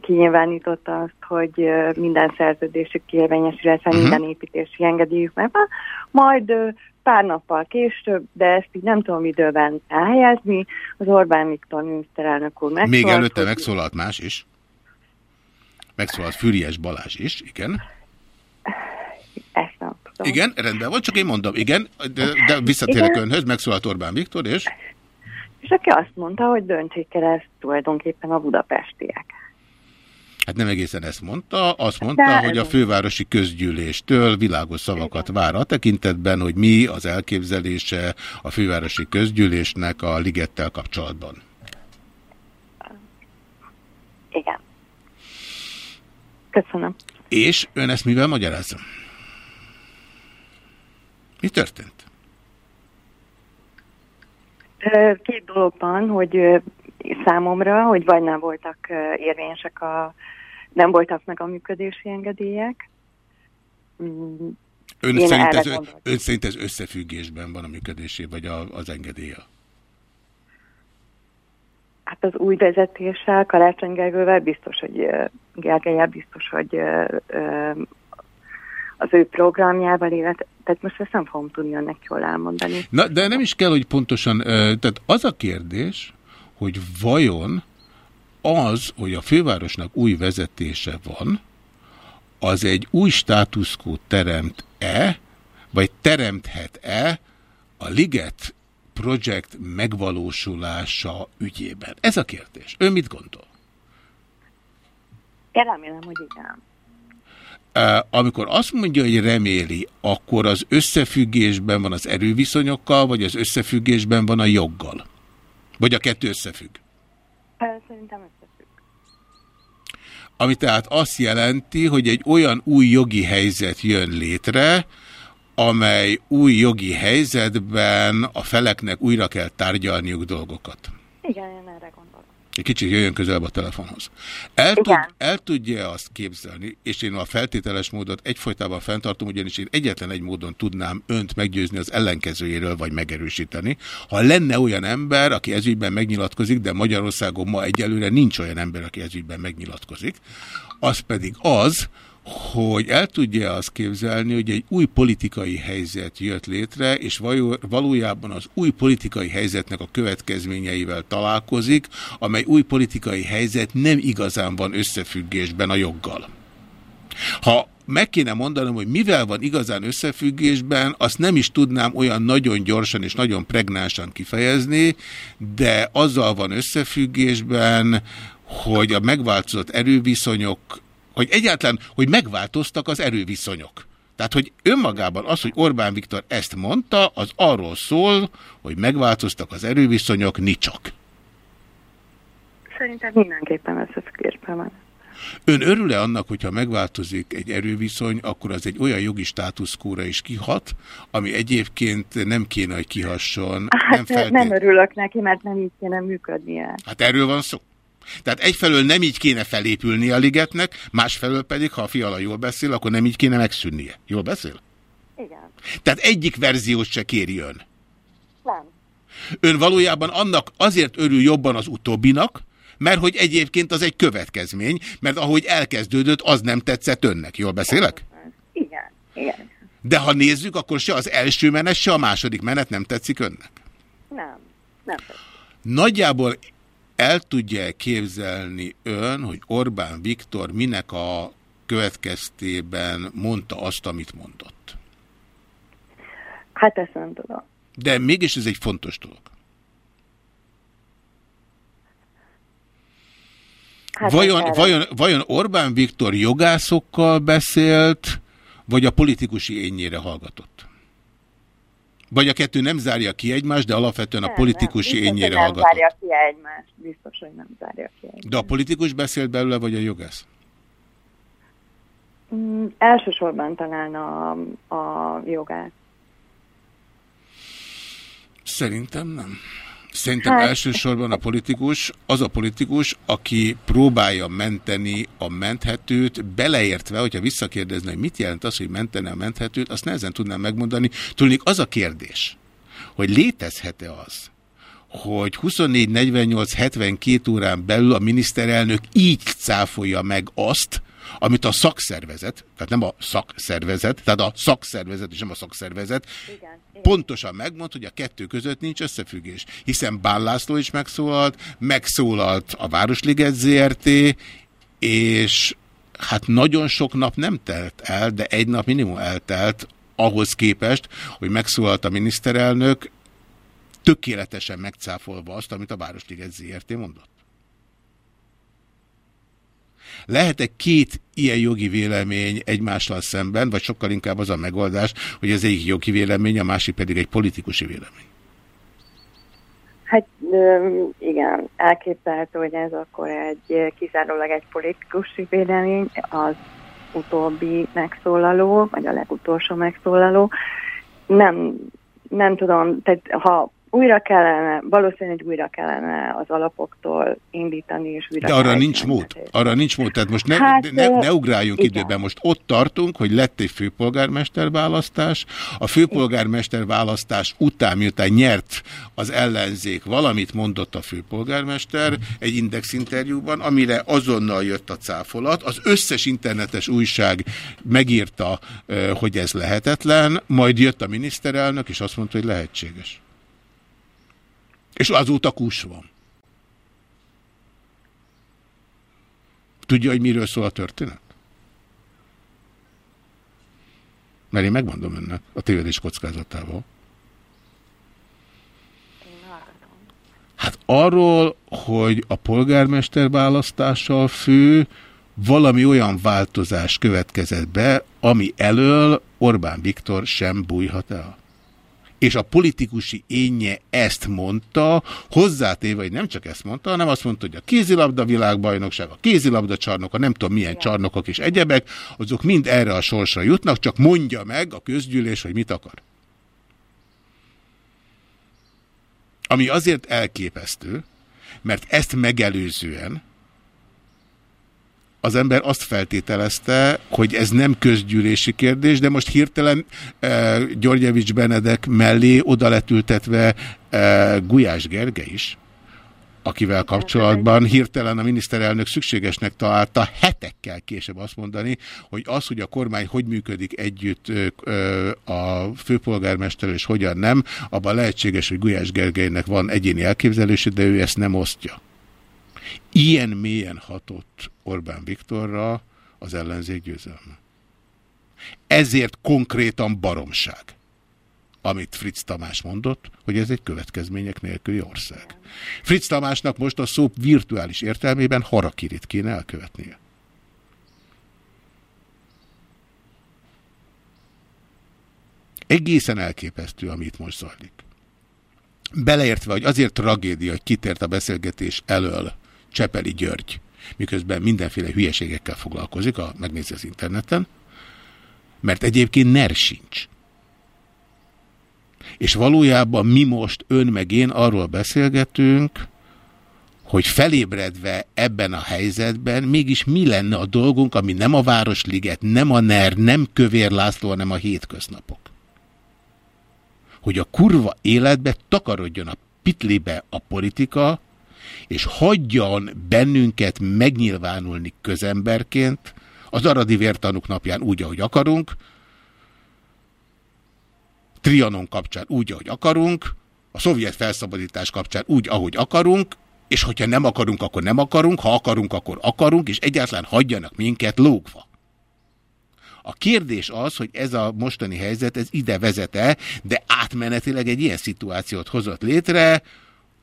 Speaker 22: kinyilvánította azt, hogy minden szerződésük kiérvényes, illetve
Speaker 1: Mhm.
Speaker 22: minden építési engedélyük megvan, majd ö, pár nappal később, de ezt így nem tudom időben elhelyezni, az Orbán Viktor miniszterelnök úr megszólalt,
Speaker 1: Még előtte
Speaker 22: hogy-
Speaker 1: megszólalt más is. Megszólalt Füriyes Balázs is, igen.
Speaker 22: Ezt nem tudom.
Speaker 1: Igen, rendben van, csak én mondom, igen, de, de visszatérek
Speaker 22: Igen.
Speaker 1: önhöz, megszólalt Orbán Viktor, és
Speaker 22: És aki azt mondta, hogy döntsék el ezt tulajdonképpen a budapestiek.
Speaker 1: hát nem egészen ezt mondta, azt mondta,
Speaker 22: De-
Speaker 1: hogy a fővárosi közgyűléstől világos szavakat vár a tekintetben, hogy mi az elképzelése a fővárosi közgyűlésnek a ligettel kapcsolatban.
Speaker 22: Igen. Köszönöm.
Speaker 1: És ön ezt mivel magyarázza? Mi történt?
Speaker 22: Két dologban, hogy számomra, hogy vagy nem voltak érvényesek a, nem voltak meg a működési engedélyek. Mm,
Speaker 1: Ön
Speaker 22: Én
Speaker 1: szerint, ez,
Speaker 22: gondoltam.
Speaker 1: ön szerint ez összefüggésben van a működésé, vagy a, az engedélye?
Speaker 22: Hát az új vezetéssel, Karácsony Gergővel biztos, hogy Gergelyel biztos, hogy az ő programjával, illetve, tehát most ezt nem fogom tudni önnek jól elmondani.
Speaker 1: Na, de nem is kell, hogy pontosan, tehát az a kérdés, hogy vajon az, hogy a fővárosnak új vezetése van, az egy új státuszkót teremt-e, vagy teremthet-e a Liget projekt megvalósulása ügyében? Ez a kérdés. Ön mit gondol?
Speaker 22: Én remélem, hogy igen.
Speaker 1: Amikor azt mondja, hogy reméli, akkor az összefüggésben van az erőviszonyokkal, vagy az összefüggésben van a joggal? Vagy a kettő összefügg?
Speaker 22: Szerintem összefügg.
Speaker 1: Ami tehát azt jelenti, hogy egy olyan új jogi helyzet jön létre, amely új jogi helyzetben a feleknek újra kell tárgyalniuk dolgokat.
Speaker 22: Igen, én erre gondolom.
Speaker 1: Egy kicsit jöjjön közelebb a telefonhoz. El, tud, el tudja azt képzelni, és én a feltételes módot egyfolytában fenntartom, ugyanis én egyetlen egy módon tudnám önt meggyőzni az ellenkezőjéről, vagy megerősíteni. Ha lenne olyan ember, aki ezügyben megnyilatkozik, de Magyarországon ma egyelőre nincs olyan ember, aki ezügyben megnyilatkozik, az pedig az, hogy el tudja azt képzelni, hogy egy új politikai helyzet jött létre, és valójában az új politikai helyzetnek a következményeivel találkozik, amely új politikai helyzet nem igazán van összefüggésben a joggal. Ha meg kéne mondanom, hogy mivel van igazán összefüggésben, azt nem is tudnám olyan nagyon gyorsan és nagyon pregnánsan kifejezni, de azzal van összefüggésben, hogy a megváltozott erőviszonyok, hogy egyáltalán, hogy megváltoztak az erőviszonyok. Tehát, hogy önmagában az, hogy Orbán Viktor ezt mondta, az arról szól, hogy megváltoztak az erőviszonyok, nicsak.
Speaker 22: Szerintem mindenképpen összefüggésben van.
Speaker 1: Ön örül-e annak, hogyha megváltozik egy erőviszony, akkor az egy olyan jogi státuszkóra is kihat, ami egyébként nem kéne, hogy kihasson.
Speaker 22: Hát nem,
Speaker 1: feltét-
Speaker 22: nem örülök neki, mert nem így kéne működnie.
Speaker 1: Hát erről van szó. Tehát egyfelől nem így kéne felépülni a ligetnek, másfelől pedig, ha a fiala jól beszél, akkor nem így kéne megszűnnie. Jól beszél?
Speaker 22: Igen.
Speaker 1: Tehát egyik verziót se kéri ön.
Speaker 22: Nem.
Speaker 1: Ön valójában annak azért örül jobban az utóbbinak, mert hogy egyébként az egy következmény, mert ahogy elkezdődött, az nem tetszett önnek. Jól beszélek?
Speaker 22: Igen. Igen.
Speaker 1: De ha nézzük, akkor se az első menet, se a második menet nem tetszik önnek.
Speaker 22: Nem. Nem.
Speaker 1: Nagyjából el tudja képzelni ön, hogy Orbán Viktor minek a következtében mondta azt, amit mondott.
Speaker 22: Hát ezt nem tudom.
Speaker 1: De mégis ez egy fontos dolog.
Speaker 22: Hát
Speaker 1: Vajon, vajon, vajon Orbán Viktor jogászokkal beszélt, vagy a politikusi énnyére hallgatott? Vagy a kettő nem zárja ki egymást, de alapvetően a
Speaker 22: Nem,
Speaker 1: politikusi
Speaker 22: nem. Biztos,
Speaker 1: énnyére
Speaker 22: hogy nem
Speaker 1: hallgatott.
Speaker 22: zárja ki egymást. Biztos, hogy nem zárja ki egymást.
Speaker 1: De a politikus beszélt belőle, vagy a jogász?
Speaker 22: Mm, elsősorban talán a, a jogát.
Speaker 1: Szerintem nem. Szerintem
Speaker 22: Hát-
Speaker 1: elsősorban a politikus, az a politikus, aki próbálja menteni a menthetőt, beleértve, hogyha visszakérdezne, hogy mit jelent az, hogy mentene a menthetőt, azt nehezen tudnám megmondani. Tudnék az a kérdés, hogy létezhet-e az, hogy 24-48-72 órán belül a miniszterelnök így cáfolja meg azt, amit a szakszervezet, tehát nem a szakszervezet, tehát a szakszervezet és nem a szakszervezet, pontosan megmond, hogy a kettő között nincs összefüggés. Hiszen Bán László is megszólalt, megszólalt a Városliget ZRT, és hát nagyon sok nap nem telt el, de egy nap minimum eltelt ahhoz képest, hogy megszólalt a miniszterelnök, tökéletesen megcáfolva azt, amit a Városliget ZRT mondott. Lehet-e két ilyen jogi vélemény egymással szemben, vagy sokkal inkább az a megoldás, hogy az egyik jogi vélemény, a másik pedig egy politikusi vélemény?
Speaker 22: Hát igen, elképzelhető, hogy ez akkor egy kizárólag egy politikusi vélemény, az utóbbi megszólaló, vagy a legutolsó megszólaló. Nem, nem tudom, tehát ha újra kellene, valószínűleg újra kellene az alapoktól indítani, és újra
Speaker 1: De arra nincs mód. Arra nincs mód. Tehát most ne,
Speaker 22: Hát,
Speaker 1: ne, ne ugráljunk
Speaker 22: igen.
Speaker 1: időben. Most ott tartunk, hogy lett egy főpolgármester választás. A főpolgármester választás után, miután nyert az ellenzék, valamit mondott a főpolgármester egy indexinterjúban, amire azonnal jött a cáfolat. Az összes internetes újság megírta, hogy ez lehetetlen, majd jött a miniszterelnök, és azt mondta, hogy lehetséges. És azóta kus van. Tudja, hogy miről szól a történet? Mert én megmondom önnek a tévedés kockázatával. Hát arról, hogy a polgármester választással fő valami olyan változás következett be, ami elől Orbán Viktor sem bújhat el. És a politikusi énje ezt mondta, hozzátéve, hogy nem csak ezt mondta, hanem azt mondta, hogy a kézilabda világbajnokság, a kézilabda csarnok, a nem tudom milyen csarnokok és egyebek, azok mind erre a sorsra jutnak, csak mondja meg a közgyűlés, hogy mit akar. Ami azért elképesztő, mert ezt megelőzően az ember azt feltételezte, hogy ez nem közgyűlési kérdés, de most hirtelen e, Györgyevics Benedek mellé oda lett ültetve e, Gulyás Gerge is, akivel kapcsolatban hirtelen a miniszterelnök szükségesnek találta hetekkel később azt mondani, hogy az, hogy a kormány hogy működik együtt ö, a főpolgármester és hogyan nem, abban lehetséges, hogy Gulyás Gergelynek van egyéni elképzelése, de ő ezt nem osztja. Ilyen mélyen hatott Orbán Viktorra az ellenzék győzelme. Ezért konkrétan baromság, amit Fritz Tamás mondott, hogy ez egy következmények nélküli ország. Fritz Tamásnak most a szó virtuális értelmében harakirit kéne elkövetnie. Egészen elképesztő, amit most zajlik. Beleértve, hogy azért tragédia, hogy kitért a beszélgetés elől Csepeli György, miközben mindenféle hülyeségekkel foglalkozik, a, megnézi az interneten, mert egyébként NER sincs. És valójában mi most ön meg én arról beszélgetünk, hogy felébredve ebben a helyzetben mégis mi lenne a dolgunk, ami nem a Városliget, nem a NER, nem Kövér László, hanem a hétköznapok. Hogy a kurva életbe takarodjon a pitlibe a politika, és hagyjon bennünket megnyilvánulni közemberként, az aradi vértanúk napján úgy, ahogy akarunk, Trianon kapcsán úgy, ahogy akarunk, a szovjet felszabadítás kapcsán úgy, ahogy akarunk, és hogyha nem akarunk, akkor nem akarunk, ha akarunk, akkor akarunk, és egyáltalán hagyjanak minket lógva. A kérdés az, hogy ez a mostani helyzet, ez ide vezete, de átmenetileg egy ilyen szituációt hozott létre,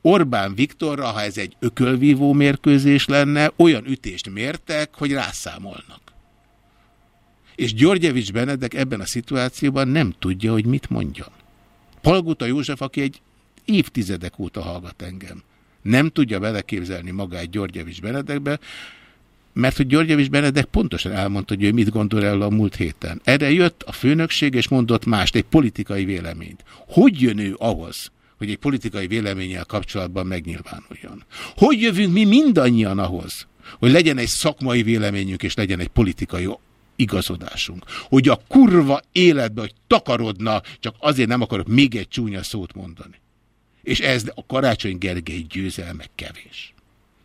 Speaker 1: Orbán Viktorra, ha ez egy ökölvívó mérkőzés lenne, olyan ütést mértek, hogy rászámolnak. És Györgyevics Benedek ebben a szituációban nem tudja, hogy mit mondjon. Palguta József, aki egy évtizedek óta hallgat engem, nem tudja beleképzelni magát Györgyevics Benedekbe, mert hogy Györgyevics Benedek pontosan elmondta, hogy ő mit gondol el a múlt héten. Erre jött a főnökség, és mondott mást, egy politikai véleményt. Hogy jön ő ahhoz, hogy egy politikai véleménnyel kapcsolatban megnyilvánuljon? Hogy jövünk mi mindannyian ahhoz, hogy legyen egy szakmai véleményünk, és legyen egy politikai igazodásunk. Hogy a kurva életbe, hogy takarodna, csak azért nem akarok még egy csúnya szót mondani. És ez a Karácsony Gergely győzelme kevés.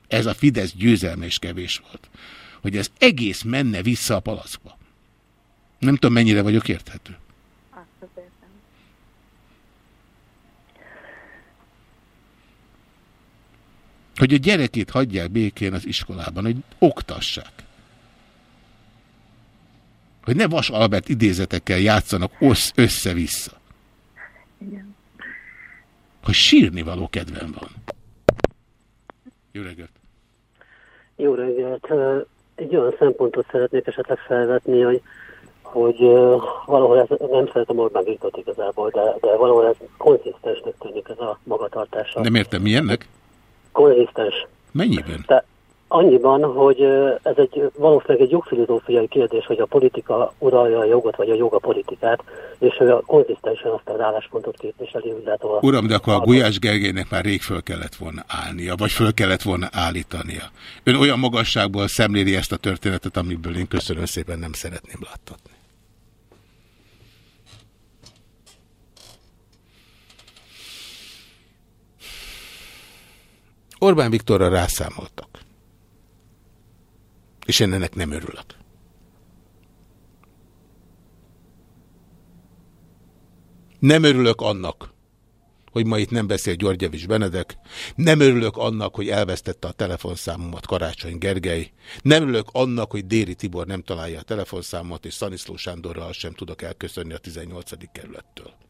Speaker 1: Ez a Fidesz győzelme is kevés volt. Hogy ez egész menne vissza a palaszba. Nem tudom, mennyire vagyok érthető. Hogy a gyerekét hagyják békén az iskolában, hogy oktassák. Hogy ne Vas Albert idézetekkel játszanak össze-vissza.
Speaker 22: Igen.
Speaker 1: Hogy sírni való kedvem van. Jó reggelt!
Speaker 23: Jó reggelt! Egy olyan szempontot szeretnék esetleg felvetni, hogy hogy valahol ez, nem szeretem Orbán Viktort igazából, de, de valahol ez konzisztensnek tűnik ez a magatartása.
Speaker 1: Nem értem, milyennek?
Speaker 23: Konzisztens.
Speaker 1: Mennyiben?
Speaker 23: De annyiban, hogy ez egy valószínűleg egy jogfilozófiai kérdés, hogy a politika uralja a jogot, vagy a jog a politikát, és ő a konzisztensen azt az álláspontot képviseli, úgy látom. a-
Speaker 1: Uram, de akkor a Gulyás Gergelynek már rég föl kellett volna állnia, vagy föl kellett volna állítania. Ön olyan magasságból szemléli ezt a történetet, amiből én köszönöm szépen nem szeretném láttatni. Orbán Viktorra rászámoltak. És én ennek nem örülök. Nem örülök annak, hogy ma itt nem beszél Györgyevics Benedek. Nem örülök annak, hogy elvesztette a telefonszámomat Karácsony Gergely. Nem örülök annak, hogy Déri Tibor nem találja a telefonszámot, és Szaniszló Sándorral sem tudok elköszönni a 18. kerülettől.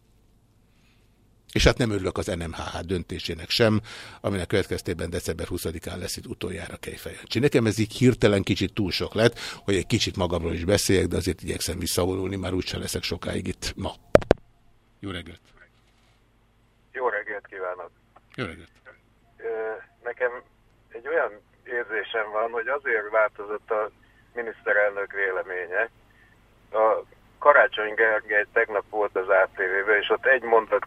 Speaker 1: És hát nem örülök az NMHH döntésének sem, aminek következtében december 20-án lesz itt utoljára Kejfejancsi. Nekem ez így hirtelen kicsit túl sok lett, hogy egy kicsit magamról is beszéljek, de azért igyekszem visszavonulni, már úgyse leszek sokáig itt ma. Jó reggelt!
Speaker 24: Jó reggelt kívánok!
Speaker 1: Jó reggelt!
Speaker 24: Nekem egy olyan érzésem van, hogy azért változott a miniszterelnök véleménye. A Karácsony Gergely tegnap volt az ATV-ben, és ott egy mondat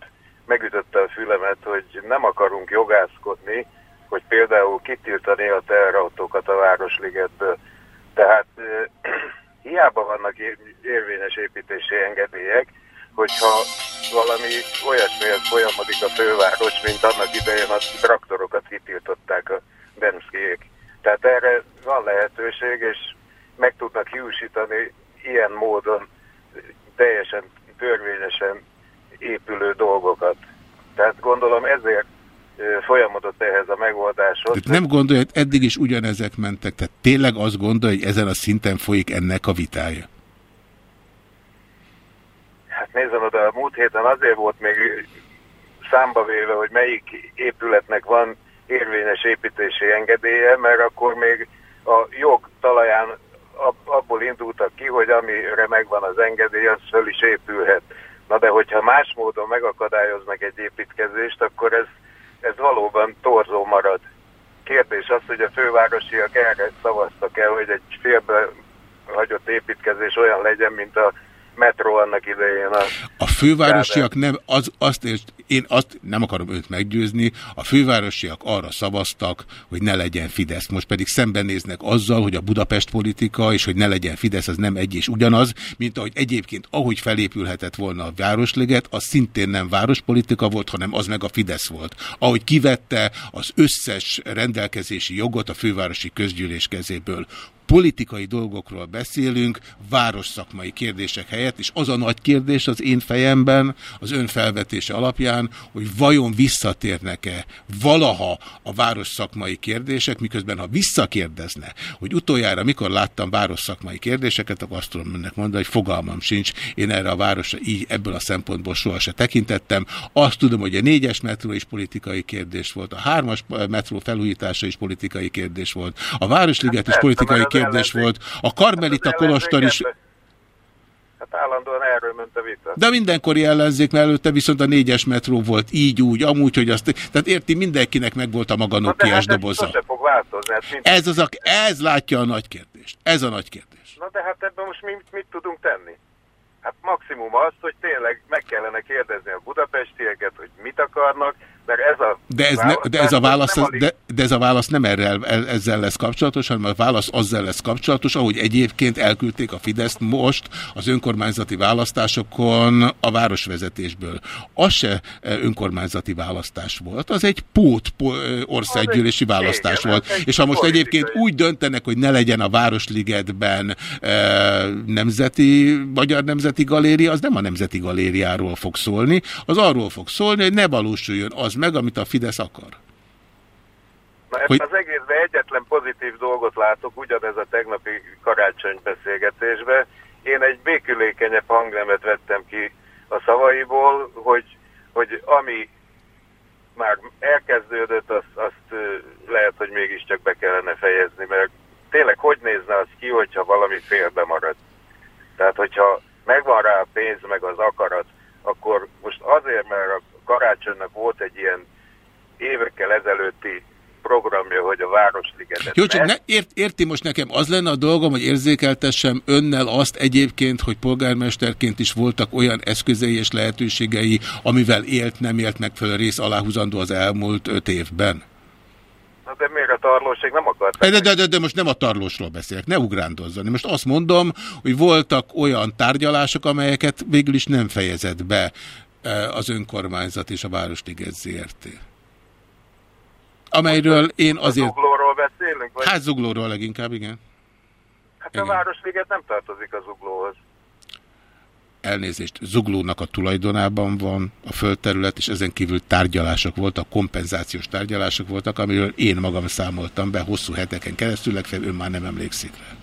Speaker 24: megütötte a fülemet, hogy nem akarunk jogászkodni, hogy például kitiltani a teherautókat a Városligetből. Tehát *clears throat* hiába vannak ér- érvényes építési engedélyek, hogyha valami olyasmihez folyamodik a főváros, mint annak idején a traktorokat kitiltották a Demszkiék. Tehát erre van lehetőség, és meg tudnak hiúsítani ilyen módon teljesen törvényesen épülő dolgokat. Tehát gondolom ezért folyamodott ehhez a megoldáshoz.
Speaker 1: Tehát nem gondolja, hogy eddig is ugyanezek mentek, tehát tényleg azt gondolja, hogy ezen a szinten folyik ennek a vitája.
Speaker 24: Hát nézem oda, a múlt héten azért volt még számba véve, hogy melyik épületnek van érvényes építési engedélye, mert akkor még a jog talaján ab- abból indultak ki, hogy amire megvan az engedély, az föl is épülhet. Na de hogyha más módon megakadályoznak egy építkezést, akkor ez, ez valóban torzó marad. Kérdés az, hogy a fővárosiak erre szavaztak el, hogy egy félbe hagyott építkezés olyan legyen, mint a metró annak idején. A,
Speaker 1: A fővárosiak nem, az, azt és én azt nem akarom őt meggyőzni, a fővárosiak arra szavaztak, hogy ne legyen Fidesz. Most pedig szembenéznek azzal, hogy a Budapest politika, és hogy ne legyen Fidesz, az nem egy és ugyanaz, mint ahogy egyébként, ahogy felépülhetett volna a Városliget, az szintén nem várospolitika volt, hanem az meg a Fidesz volt. Ahogy kivette az összes rendelkezési jogot a fővárosi közgyűlés kezéből politikai dolgokról beszélünk, város szakmai kérdések helyett, és az a nagy kérdés az én fejemben, az ön felvetése alapján, hogy vajon visszatérnek-e valaha a város szakmai kérdések, miközben ha visszakérdezne, hogy utoljára mikor láttam város szakmai kérdéseket, akkor azt tudom önnek mondani, hogy fogalmam sincs, én erre a városra így ebből a szempontból soha se tekintettem. Azt tudom, hogy a négyes metró is politikai kérdés volt, a hármas metró felújítása is politikai kérdés volt, a Városliget is politikai kérdés volt, a Karmelita Kolostor is,
Speaker 24: hát állandóan erről ment a vita.
Speaker 1: de mindenkori ellenzék mellette viszont a négyes metró volt így, úgy, amúgy, hogy azt, tehát érti, mindenkinek megvolt a maga Nokiás
Speaker 24: hát ez
Speaker 1: doboza.
Speaker 24: sose fog változni. Hát.
Speaker 1: Ez, az a, ez látja a nagy kérdést. Ez a nagy kérdés.
Speaker 24: Na de hát ebben most mi, mit tudunk tenni? Hát maximum az, hogy tényleg meg kellene kérdezni a budapestieket, hogy mit akarnak, mert ez a
Speaker 1: De ez, ne, de ez a válasz, az- de, de ez a válasz nem erre, ezzel lesz kapcsolatos, hanem a válasz azzal lesz kapcsolatos, ahogy egyébként elküldték a Fideszt most az önkormányzati választásokon a városvezetésből. Az se eh, önkormányzati választás volt, az egy pót eh, országgyűlési választás volt. És ha most egyébként úgy döntenek, hogy ne legyen a Városligetben eh, nemzeti, Magyar Nemzeti Galéria, az nem a Nemzeti Galériáról fog szólni, az arról fog szólni, hogy ne valósuljon az meg, amit a Fidesz akar.
Speaker 24: Na ebben az egészben egyetlen pozitív dolgot látok, ugyanez a tegnapi karácsony beszélgetésben. Én egy békülékenyebb hangnemet vettem ki a szavaiból, hogy, hogy ami már elkezdődött, azt, azt lehet, hogy mégiscsak be kellene fejezni, mert tényleg hogy nézne az ki, hogyha valami félbe marad? Tehát, hogyha megvan rá a pénz, meg az akarat, akkor most azért, mert karácsonynak volt egy ilyen évekkel ezelőtti programja, hogy a Városligetet
Speaker 1: Jó, csak ne, ért, érti most nekem, az lenne a dolgom, hogy érzékeltessem önnel azt egyébként, hogy polgármesterként is voltak olyan eszközei és lehetőségei, amivel élt, nem élt megfelelő rész aláhúzandó az elmúlt öt évben?
Speaker 24: Na de miért a tarlóség nem akart?
Speaker 1: De, de, de, de most nem a tarlósról beszélek, ne ugrándozzon. Most azt mondom, hogy voltak olyan tárgyalások, amelyeket végül is nem fejezett be az önkormányzat és a Városliget ZRT. Amelyről én azért...
Speaker 24: Zuglóról beszélünk? Vagy?
Speaker 1: Hát zuglóról leginkább, igen.
Speaker 24: Hát a Városliget nem tartozik a zuglóhoz.
Speaker 1: elnézést, Zuglónak a tulajdonában van a földterület, és ezen kívül tárgyalások voltak, kompenzációs tárgyalások voltak, amiről én magam számoltam be hosszú heteken keresztül, legfeljebb ön már nem emlékszik rá.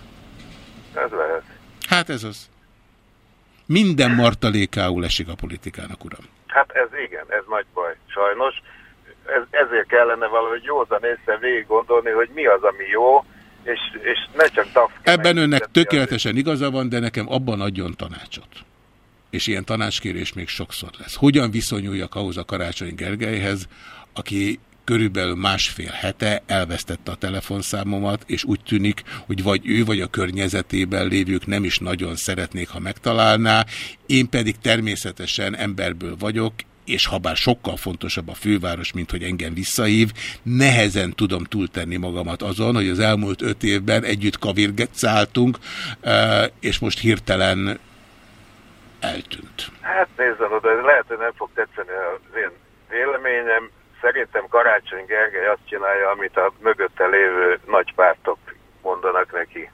Speaker 24: Ez lehet.
Speaker 1: Hát ez az. Minden martalékául esik a politikának, uram.
Speaker 24: Hát ez igen, ez nagy baj, sajnos. Ez, ezért kellene valahogy józan észre végig gondolni, hogy mi az, ami jó, és, és ne csak DAF
Speaker 1: Ebben önnek tökéletesen igaza van, de nekem abban adjon tanácsot. És ilyen tanácskérés még sokszor lesz. Hogyan viszonyuljak ahhoz a Karácsony Gergelyhez, aki körülbelül másfél hete elvesztette a telefonszámomat, és úgy tűnik, hogy vagy ő, vagy a környezetében lévők nem is nagyon szeretnék, ha megtalálná. Én pedig természetesen emberből vagyok, és ha bár sokkal fontosabb a főváros, mint hogy engem visszahív, nehezen tudom túltenni magamat azon, hogy az elmúlt öt évben együtt kavirgetszáltunk, és most hirtelen eltűnt.
Speaker 24: Hát nézzen oda, lehet, hogy nem fog tetszeni az én véleményem. Szerintem Karácsony Gergely azt csinálja, amit a mögötte lévő nagy pártok mondanak neki.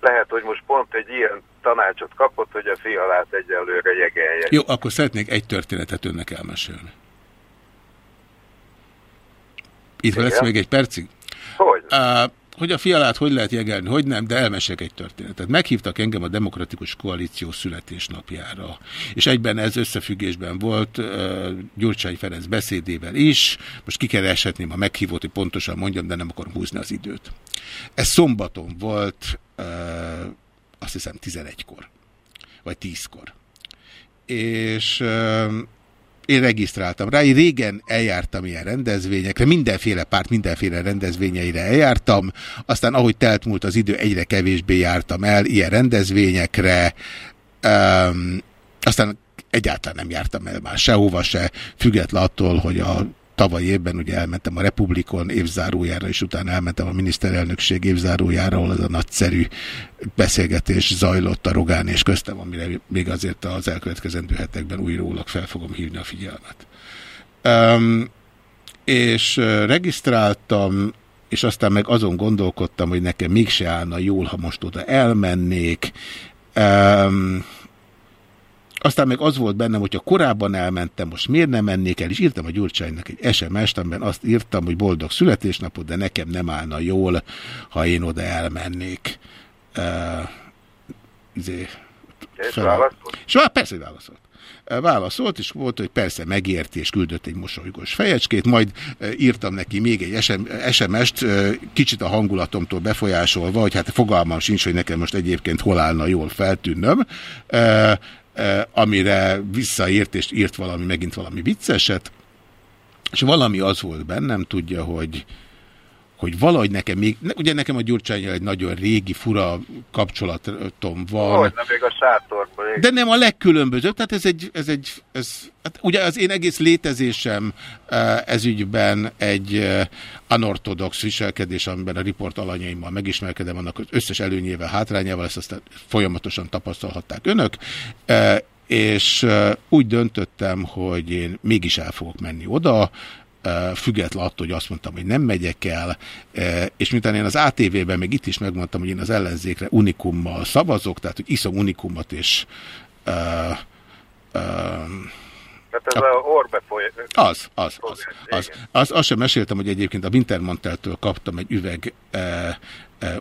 Speaker 24: Lehet, hogy most pont egy ilyen tanácsot kapott, hogy a fialát egyelőre jegelje.
Speaker 1: Jó, akkor szeretnék egy történetet önnek elmesélni. Itt
Speaker 24: Igen?
Speaker 1: lesz még egy percig?
Speaker 24: Hogy?
Speaker 1: Uh, hogy a fialát hogy lehet jegelni, hogy nem, de elmesek egy történetet. Meghívtak engem a Demokratikus Koalíció születésnapjára, és egyben ez összefüggésben volt uh, Gyurcsány Ferenc beszédével is. Most kikereshetném a meghívót, hogy pontosan mondjam, de nem akarom húzni az időt. Ez szombaton volt, uh, azt hiszem 11-kor, vagy 10-kor. És uh, én regisztráltam rá, én régen eljártam ilyen rendezvényekre, mindenféle párt, mindenféle rendezvényeire eljártam, aztán ahogy telt múlt az idő, egyre kevésbé jártam el ilyen rendezvényekre, um, aztán egyáltalán nem jártam el már sehova se, független attól, hogy a tavaly évben ugye elmentem a Republikon évzárójára, és utána elmentem a miniszterelnökség évzárójára, ahol az a nagyszerű beszélgetés zajlott a Rogán és köztem, amire még azért az elkövetkezendő hetekben újrólag fel fogom hívni a figyelmet. Um, és regisztráltam, és aztán meg azon gondolkodtam, hogy nekem mégse állna jól, ha most oda elmennék. Um, aztán meg az volt bennem, hogyha korábban elmentem, most miért nem mennék el, és írtam a Gyurcsánynak egy SMS-t, amiben azt írtam, hogy boldog születésnapot, de nekem nem állna jól, ha én oda elmennék. Uh, izé,
Speaker 24: És
Speaker 1: fel-
Speaker 24: válaszolt?
Speaker 1: És vá- persze, hogy válaszolt. Válaszolt, és volt, hogy persze megérti, és küldött egy mosolygós fejecskét, majd írtam neki még egy SM SMS-t, kicsit a hangulatomtól befolyásolva, hogy hát fogalmam sincs, hogy nekem most egyébként hol állna jól feltűnnöm, amire visszaírt, és írt valami, megint valami vicceset, és valami az volt bennem, tudja, hogy hogy valahogy nekem még, ugye nekem a Gyurcsányjal egy nagyon régi, fura kapcsolatom van.
Speaker 24: Hogy nem még a sátorban.
Speaker 1: De nem a legkülönbözőbb, tehát ez egy, ez egy ez, hát ugye az én egész létezésem eh, ez ügyben egy eh, anortodox viselkedés, amiben a riport alanyaimmal megismerkedem, annak az összes előnyével, hátrányával, ezt aztán folyamatosan tapasztalhatták önök, eh, és úgy döntöttem, hogy én mégis el fogok menni oda, független attól, hogy azt mondtam, hogy nem megyek el, és miután én az ATV-ben, meg itt is megmondtam, hogy én az ellenzékre unikummal szavazok, tehát hogy iszom unikumot, és uh, uh,
Speaker 24: Tehát ez a orbe foly...
Speaker 1: az, az, az, az, az, azt sem meséltem, hogy egyébként a Wintermanteltől kaptam egy üveg e,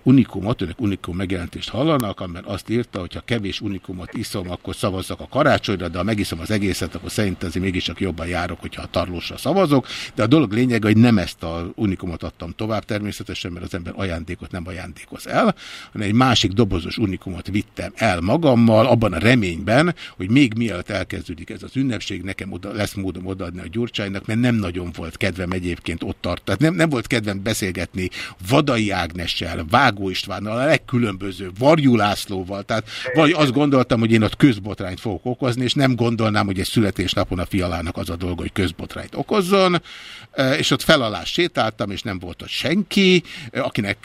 Speaker 1: unikumot, önök unikum megjelentést hallanak, amiben azt írta, hogy ha kevés unikumot iszom, akkor szavazzak a karácsonyra, de ha megiszom az egészet, akkor szerintem azért mégiscsak jobban járok, hogyha a tarlósra szavazok. De a dolog lényege, hogy nem ezt a unikumot adtam tovább természetesen, mert az ember ajándékot nem ajándékoz el, hanem egy másik dobozos unikumot vittem el magammal, abban a reményben, hogy még mielőtt elkezdődik ez az ünnepség, nekem oda, lesz módom odaadni a Gyurcsánynak, mert nem nagyon volt kedvem egyébként ott tart. Nem, nem volt kedvem beszélgetni Vadai Ágnessel, Vágó Istvánnal, a legkülönböző, Varjú Lászlóval. Tehát vagy azt gondoltam, hogy én ott közbotrányt fogok okozni, és nem gondolnám, hogy egy születésnapon a fialának az a dolga, hogy közbotrányt okozzon. És ott felalás sétáltam, és nem volt ott senki, akinek,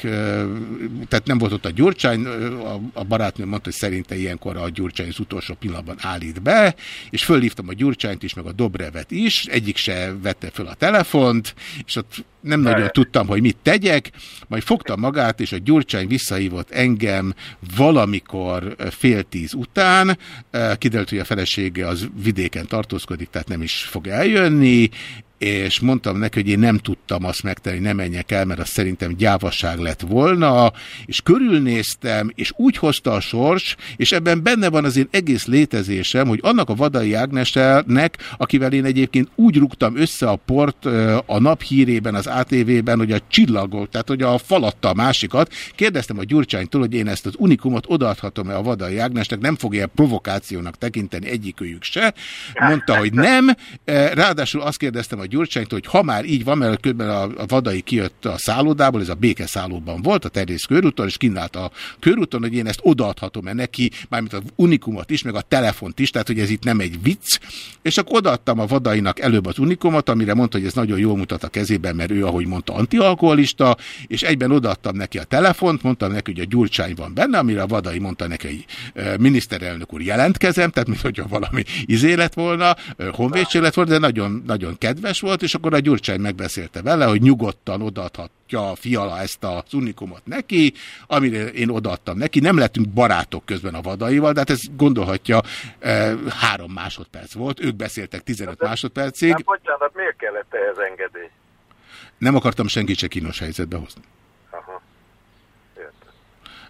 Speaker 1: tehát nem volt ott a Gyurcsány, a, a barátnő mondta, hogy szerinte ilyenkor a Gyurcsány az utolsó pillanatban állít be, és fölhívtam a Gyurcsányt is, meg a Dobrevet is, egyik se vette föl a telefont, és ott nem nagyon tudtam, hogy mit tegyek, majd fogtam magát, és a Gyurcsány visszahívott engem valamikor fél tíz után, kiderült, hogy a felesége az vidéken tartózkodik, tehát nem is fog eljönni, és mondtam neki, hogy én nem tudtam azt megtenni, nem menjek el, mert az szerintem gyávasság lett volna, és körülnéztem, és úgy hozta a sors, és ebben benne van az én egész létezésem, hogy annak a Vadai Ágnesnek, akivel én egyébként úgy rúgtam össze a port a naphírében, az ATV-ben, hogy a csillagok, tehát hogy a falatta a másikat, kérdeztem a Gyurcsánytól, hogy én ezt az unikumot odaadhatom-e a Vadai Ágnesnek, nem fogja provokációnak tekinteni egyikőjük se. Mondta, hogy nem. Ráadásul azt kérdeztem a Gyurcsánytól, hogy ha már így van, mert közben a, a vadai kijött a szállodából, ez a békeszállóban volt, a terrész körúton, és kínált a körúton, hogy én ezt odaadhatom-e neki, mármint az unikumot is, meg a telefont is, tehát hogy ez itt nem egy vicc, és akkor odaadtam a vadainak előbb az unikumot, amire mondta, hogy ez nagyon jól mutat a kezében, mert ő, ahogy mondta, antialkoholista, és egyben odaadtam neki a telefont, mondtam neki, hogy a Gyurcsány van benne, amire a vadai mondta neki, hogy miniszterelnök úr jelentkezem, tehát mint hogyha valami izé lett volna, honvédség lett volna, de nagyon, nagyon kedves volt, és akkor a Gyurcsány megbeszélte vele, hogy nyugodtan odaadhatja a fiala ezt az unikumot neki, amire én odaadtam neki. Nem lettünk barátok közben a vadaival, de hát ez gondolhatja, eh, három másodperc volt, ők beszéltek 15 másodpercig.
Speaker 24: Hát bocsánat, miért kellett ehhez engedély?
Speaker 1: Nem akartam senkit se kínos helyzetbe hozni.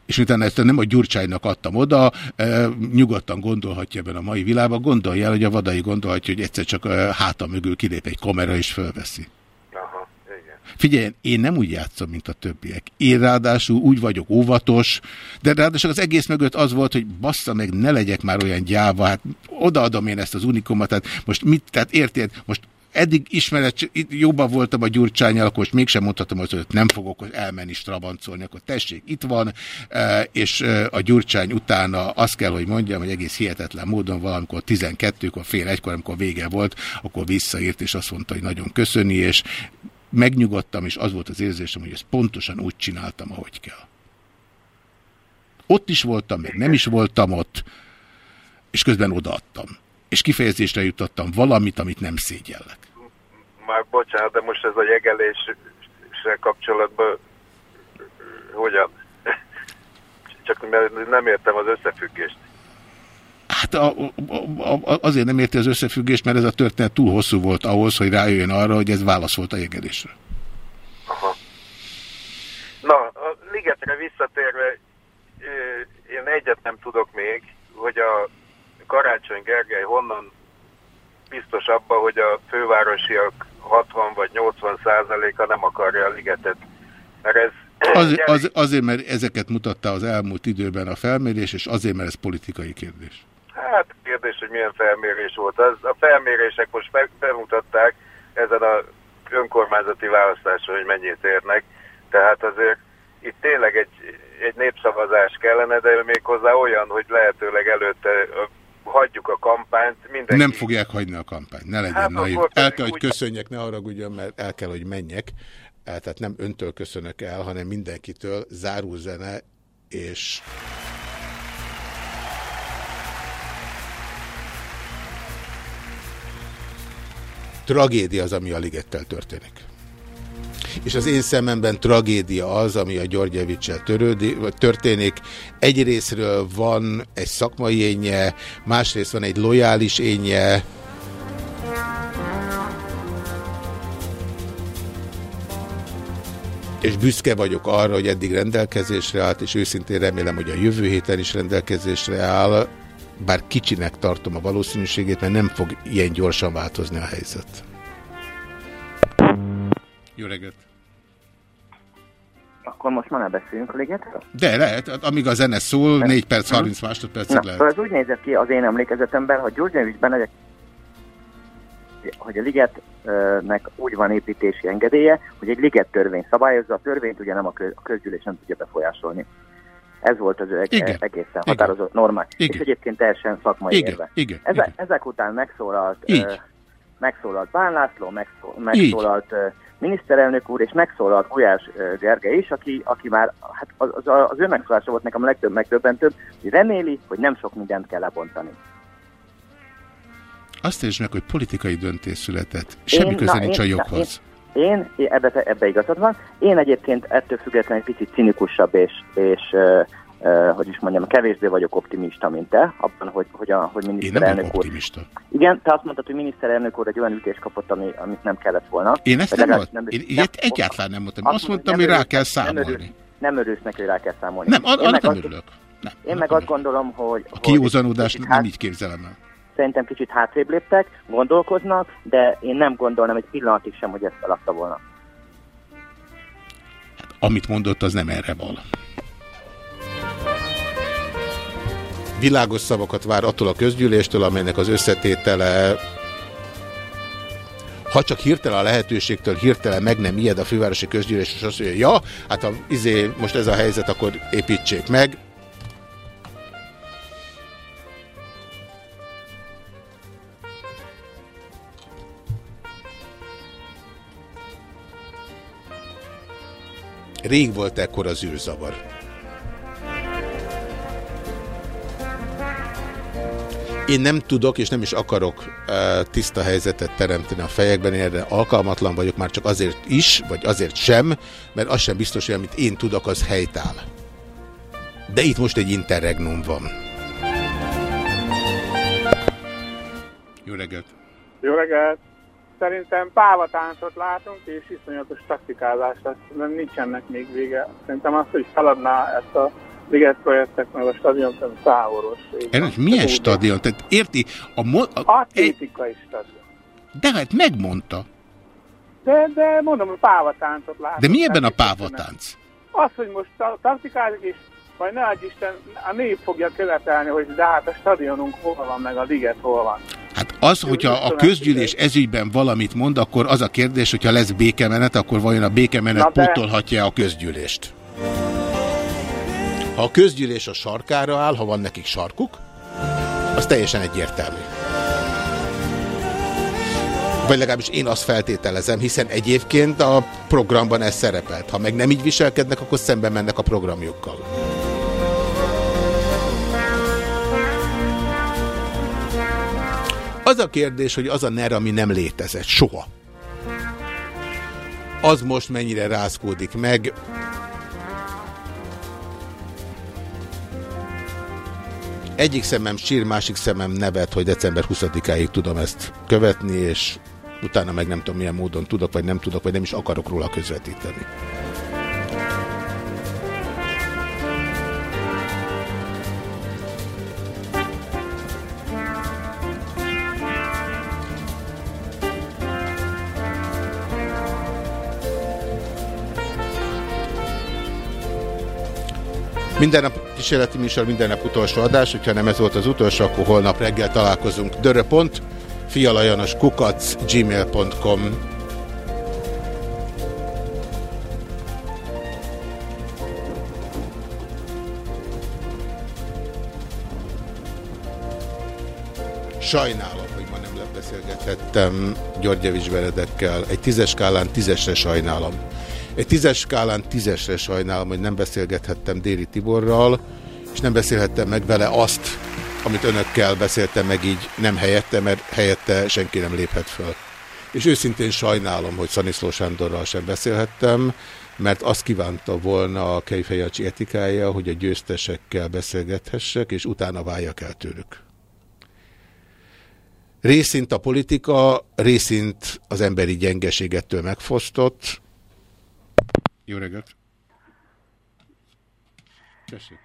Speaker 1: És utána ezt nem a Gyurcsánynak adtam oda, e, nyugodtan gondolhatja ebben a mai világban, gondolja el, hogy a vadai gondolhatja, hogy egyszer csak e, háta mögül kilép egy kamera és fölveszi.
Speaker 24: Aha, igen.
Speaker 1: Figyelj, én nem úgy játszom, mint a többiek. Én ráadásul úgy vagyok óvatos, de ráadásul az egész mögött az volt, hogy bassza meg, ne legyek már olyan gyáva, hát odaadom én ezt az unikumot, tehát most mit, tehát érted, most eddig ismeret, jobban voltam a Gyurcsányjal, akkor mégsem mondhatom, hogy nem fogok elmenni strabancolni, akkor tessék, itt van, e, és e, a Gyurcsány utána azt kell, hogy mondjam, hogy egész hihetetlen módon valamikor 12-kor, fél egykor, amikor vége volt, akkor visszaírt, és azt mondta, hogy nagyon köszöni, és megnyugodtam, és az volt az érzésem, hogy ezt pontosan úgy csináltam, ahogy kell. Ott is voltam, még nem is voltam ott, és közben odaadtam. És kifejezésre jutottam valamit, amit nem szégyellek.
Speaker 24: Már bocsánat, de most ez a jegeléssel kapcsolatban hogyan? Csak mert nem értem az összefüggést.
Speaker 1: Hát a, a, a, azért nem érti az összefüggést, mert ez a történet túl hosszú volt ahhoz, hogy rájöjjön arra, hogy ez válasz volt a jegedésre.
Speaker 24: Aha. Na, a ligetre visszatérve, én egyet nem tudok még, hogy a Karácsony Gergely honnan biztos abba, hogy a fővárosiak 60 vagy 80 százaléka nem akarja a ligetet. Mert ez
Speaker 1: Az, az, azért, mert ezeket mutatta az elmúlt időben a felmérés, és azért, mert ez politikai kérdés.
Speaker 24: Hát kérdés, hogy milyen felmérés volt. Az, a felmérések most meg, bemutatták ezen a önkormányzati választáson, hogy mennyit érnek. Tehát azért itt tényleg egy, egy népszavazás kellene, de méghozzá olyan, hogy lehetőleg előtte hagyjuk a kampányt. Mindenki...
Speaker 1: Nem fogják hagyni a kampányt, ne legyen
Speaker 24: Hát akkor
Speaker 1: El kell, hogy
Speaker 24: úgy-
Speaker 1: köszönjek, ne haragudjon, mert el kell, hogy menjek. Tehát nem öntől köszönök el, hanem mindenkitől záró zene, és tragédia az, ami a ligettel történik. És az én szememben tragédia az, ami a Györgyevicsel történik. Egyrésztről van egy szakmai énje, másrészt van egy lojális énje, és büszke vagyok arra, hogy eddig rendelkezésre állt, és őszintén remélem, hogy a jövő héten is rendelkezésre áll, bár kicsinek tartom a valószínűségét, mert nem fog ilyen gyorsan változni a helyzet. Jó reggelt!
Speaker 25: Akkor most már ne beszéljünk a ligetről?
Speaker 1: De lehet, amíg a zene szól, 4 perc, 30 másodpercig
Speaker 25: Na,
Speaker 1: lehet.
Speaker 25: szóval ez úgy nézett ki az én emlékezetemben, hogy Gyurgyevics Benedek hogy a ligetnek úgy van építési engedélye, hogy egy liget törvény szabályozza, a törvényt ugye nem a, kö, a közgyűlés nem tudja befolyásolni. Ez volt az eg-
Speaker 1: Igen.
Speaker 25: egészen határozott normák.
Speaker 1: Igen.
Speaker 25: És egyébként teljesen szakmai
Speaker 1: Igen.
Speaker 25: érve.
Speaker 1: Igen.
Speaker 25: Ezek, ezek után megszólalt,
Speaker 1: Így.
Speaker 25: megszólalt Bán László, megszól, megszólalt ö, miniszterelnök úr, és megszólalt Gulyás Gergely is, aki, aki már, hát az, az, az ő megszólása volt nekem a legtöbb megdöbbentőbb, hogy reméli, hogy nem sok mindent kell lebontani.
Speaker 1: Azt értsd meg, hogy politikai döntés született. Semmi
Speaker 25: Én-
Speaker 1: köze nincs a
Speaker 25: én-
Speaker 1: joghoz.
Speaker 25: Én, én ebbe, te- ebbe igazad van. Én egyébként ettől függetlenül egy picit cinikusabb és, és hogy is mondjam, kevésbé vagyok optimista, mint te, abban, hogy, hogy, a, hogy
Speaker 1: Én nem
Speaker 25: miniszterelnök úr...
Speaker 1: optimista.
Speaker 25: Igen, te azt mondtad, hogy miniszterelnök úr egy olyan ütést kapott, ami, amit nem kellett volna.
Speaker 1: Én ezt
Speaker 25: Vagy
Speaker 1: nem,
Speaker 25: legalábbis
Speaker 1: mond, én ilyet egyáltalán nem mondtam. Azt mondtam,
Speaker 25: nem
Speaker 1: hogy rá kell
Speaker 25: nem
Speaker 1: számolni.
Speaker 25: örülsz- Nem örülsz neki, hogy rá kell számolni.
Speaker 1: Nem,
Speaker 25: Én meg
Speaker 1: nem
Speaker 25: azt-
Speaker 1: örülök. Nem,
Speaker 25: Én meg azt gondolom, hogy,
Speaker 1: A
Speaker 25: kicsit
Speaker 1: nem
Speaker 25: hát-
Speaker 1: így képzelem el.
Speaker 25: szerintem kicsit hátrébb léptek, gondolkoznak, de én nem gondolnám egy pillanatig sem, hogy ezt feladta volna.
Speaker 1: Amit mondott, az nem erre val. Világos szavakat vár attól a közgyűléstől, amelynek az összetétele ha csak hirtelen a lehetőségtől hirtelen meg nem ijed a fővárosi közgyűlés, és azt mondja, ja, hát ha izé, most ez a helyzet, akkor építsék meg. Rég volt ekkor az űrzavar. Én nem tudok és nem is akarok tiszta helyzetet teremteni a fejekben, erre alkalmatlan vagyok már csak azért is, vagy azért sem, mert az sem biztos, hogy amit én tudok, az helytáll. De itt most egy interregnum van. Jó reggelt!
Speaker 26: Jó reggelt! Szerintem pávatáncot látunk, és iszonyatos taktikázás lesz, nem nincsenek még vége. Szerintem az, hogy feladná ezt a Liget projektet, meg a stadion, távoros.
Speaker 1: Erre milyen stadion? Tehát érti? A mo- a,
Speaker 26: Atlétikai stadion.
Speaker 1: de hát megmondta.
Speaker 26: De, de mondom, hogy pávatáncot látunk.
Speaker 1: De mi ebben a pávatánc?
Speaker 26: Az, hogy most ta- taktikázik, és majd ne adj Isten, a nép fogja követelni, hogy de hát a stadionunk hol van, meg a liget hol van.
Speaker 1: Hát az, hogyha a közgyűlés ezügyben valamit mond, akkor az a kérdés, hogyha lesz békemenet, akkor vajon a békemenet
Speaker 26: Na de-
Speaker 1: pótolhatja a közgyűlést? Ha a közgyűlés a sarkára áll, ha van nekik sarkuk, az teljesen egyértelmű. Vagy legalábbis én azt feltételezem, hiszen egyébként a programban ez szerepelt. Ha meg nem így viselkednek, akkor szembe mennek a programjukkal. Az a kérdés, hogy az a NER, ami nem létezett soha. Az most mennyire rázkódik meg. Egyik szemem sír, másik szemem nevet, hogy december 20-áig tudom ezt követni, és utána meg nem tudom milyen módon tudok, vagy nem tudok, vagy nem is akarok róla közvetíteni. Minden nap kísérleti műsor, minden nap utolsó adás, hogyha nem ez volt az utolsó, akkor holnap reggel találkozunk. Dörö.pont, fialajanos kukac, gmail.com. Sajnálom, hogy ma nem beszélgethettem Györgyevics Benedekkel. Egy tízes skálán tízesre sajnálom. Egy tízes skálán tízesre sajnálom, hogy nem beszélgethettem Déri Tiborral, és nem beszélhettem meg vele azt, amit önökkel beszéltem meg így nem helyette, mert helyette senki nem léphet föl. És őszintén sajnálom, hogy Szaniszló Sándorral sem beszélhettem, mert azt kívánta volna a Kejfejacsi etikája, hogy a győztesekkel beszélgethessek, és utána váljak el tőlük. Részint a politika, részint az emberi gyengeségettől megfosztott, Jó reggelt! Tessék.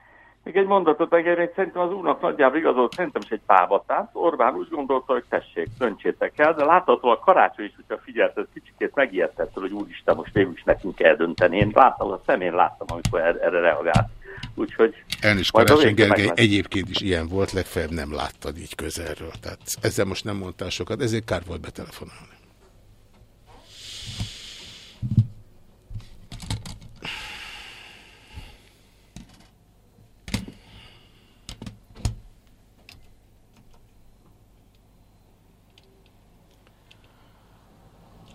Speaker 15: Még egy mondatot engedjék, szerintem az úrnak nagyjából igazolt, szerintem is egy pávatán. Orbán úgy gondolta, hogy tessék, döntsétek el, de látható a karácsony is, hogyha figyelt, ez kicsikét megijedtett, hogy úristen, most végül is nekünk kell dönteni. Én láttam, a szemén láttam, amikor er- erre reagált. Úgyhogy... Majd a
Speaker 1: Karácsony Gergely
Speaker 15: megmegy.
Speaker 1: egyébként is ilyen volt, legfeljebb nem láttad így közelről. Tehát ezzel most nem mondtál sokat, ezért kár volt betelefonálni.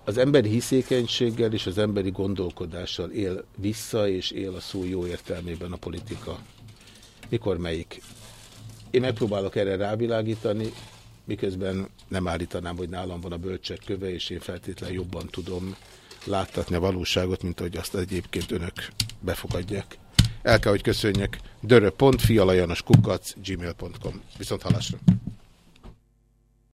Speaker 1: Az emberi hiszékenységgel és az emberi gondolkodással él vissza, és él a szó jó értelmében a politika. Mikor melyik? Én megpróbálok erre rávilágítani, miközben nem állítanám, hogy nálam van a bölcsek köve, és én feltétlenül jobban tudom láttatni a valóságot, mint ahogy azt egyébként önök befogadják. El kell, hogy köszönjek. dörö.fialajanoskukac gmail.com. Viszont halásra.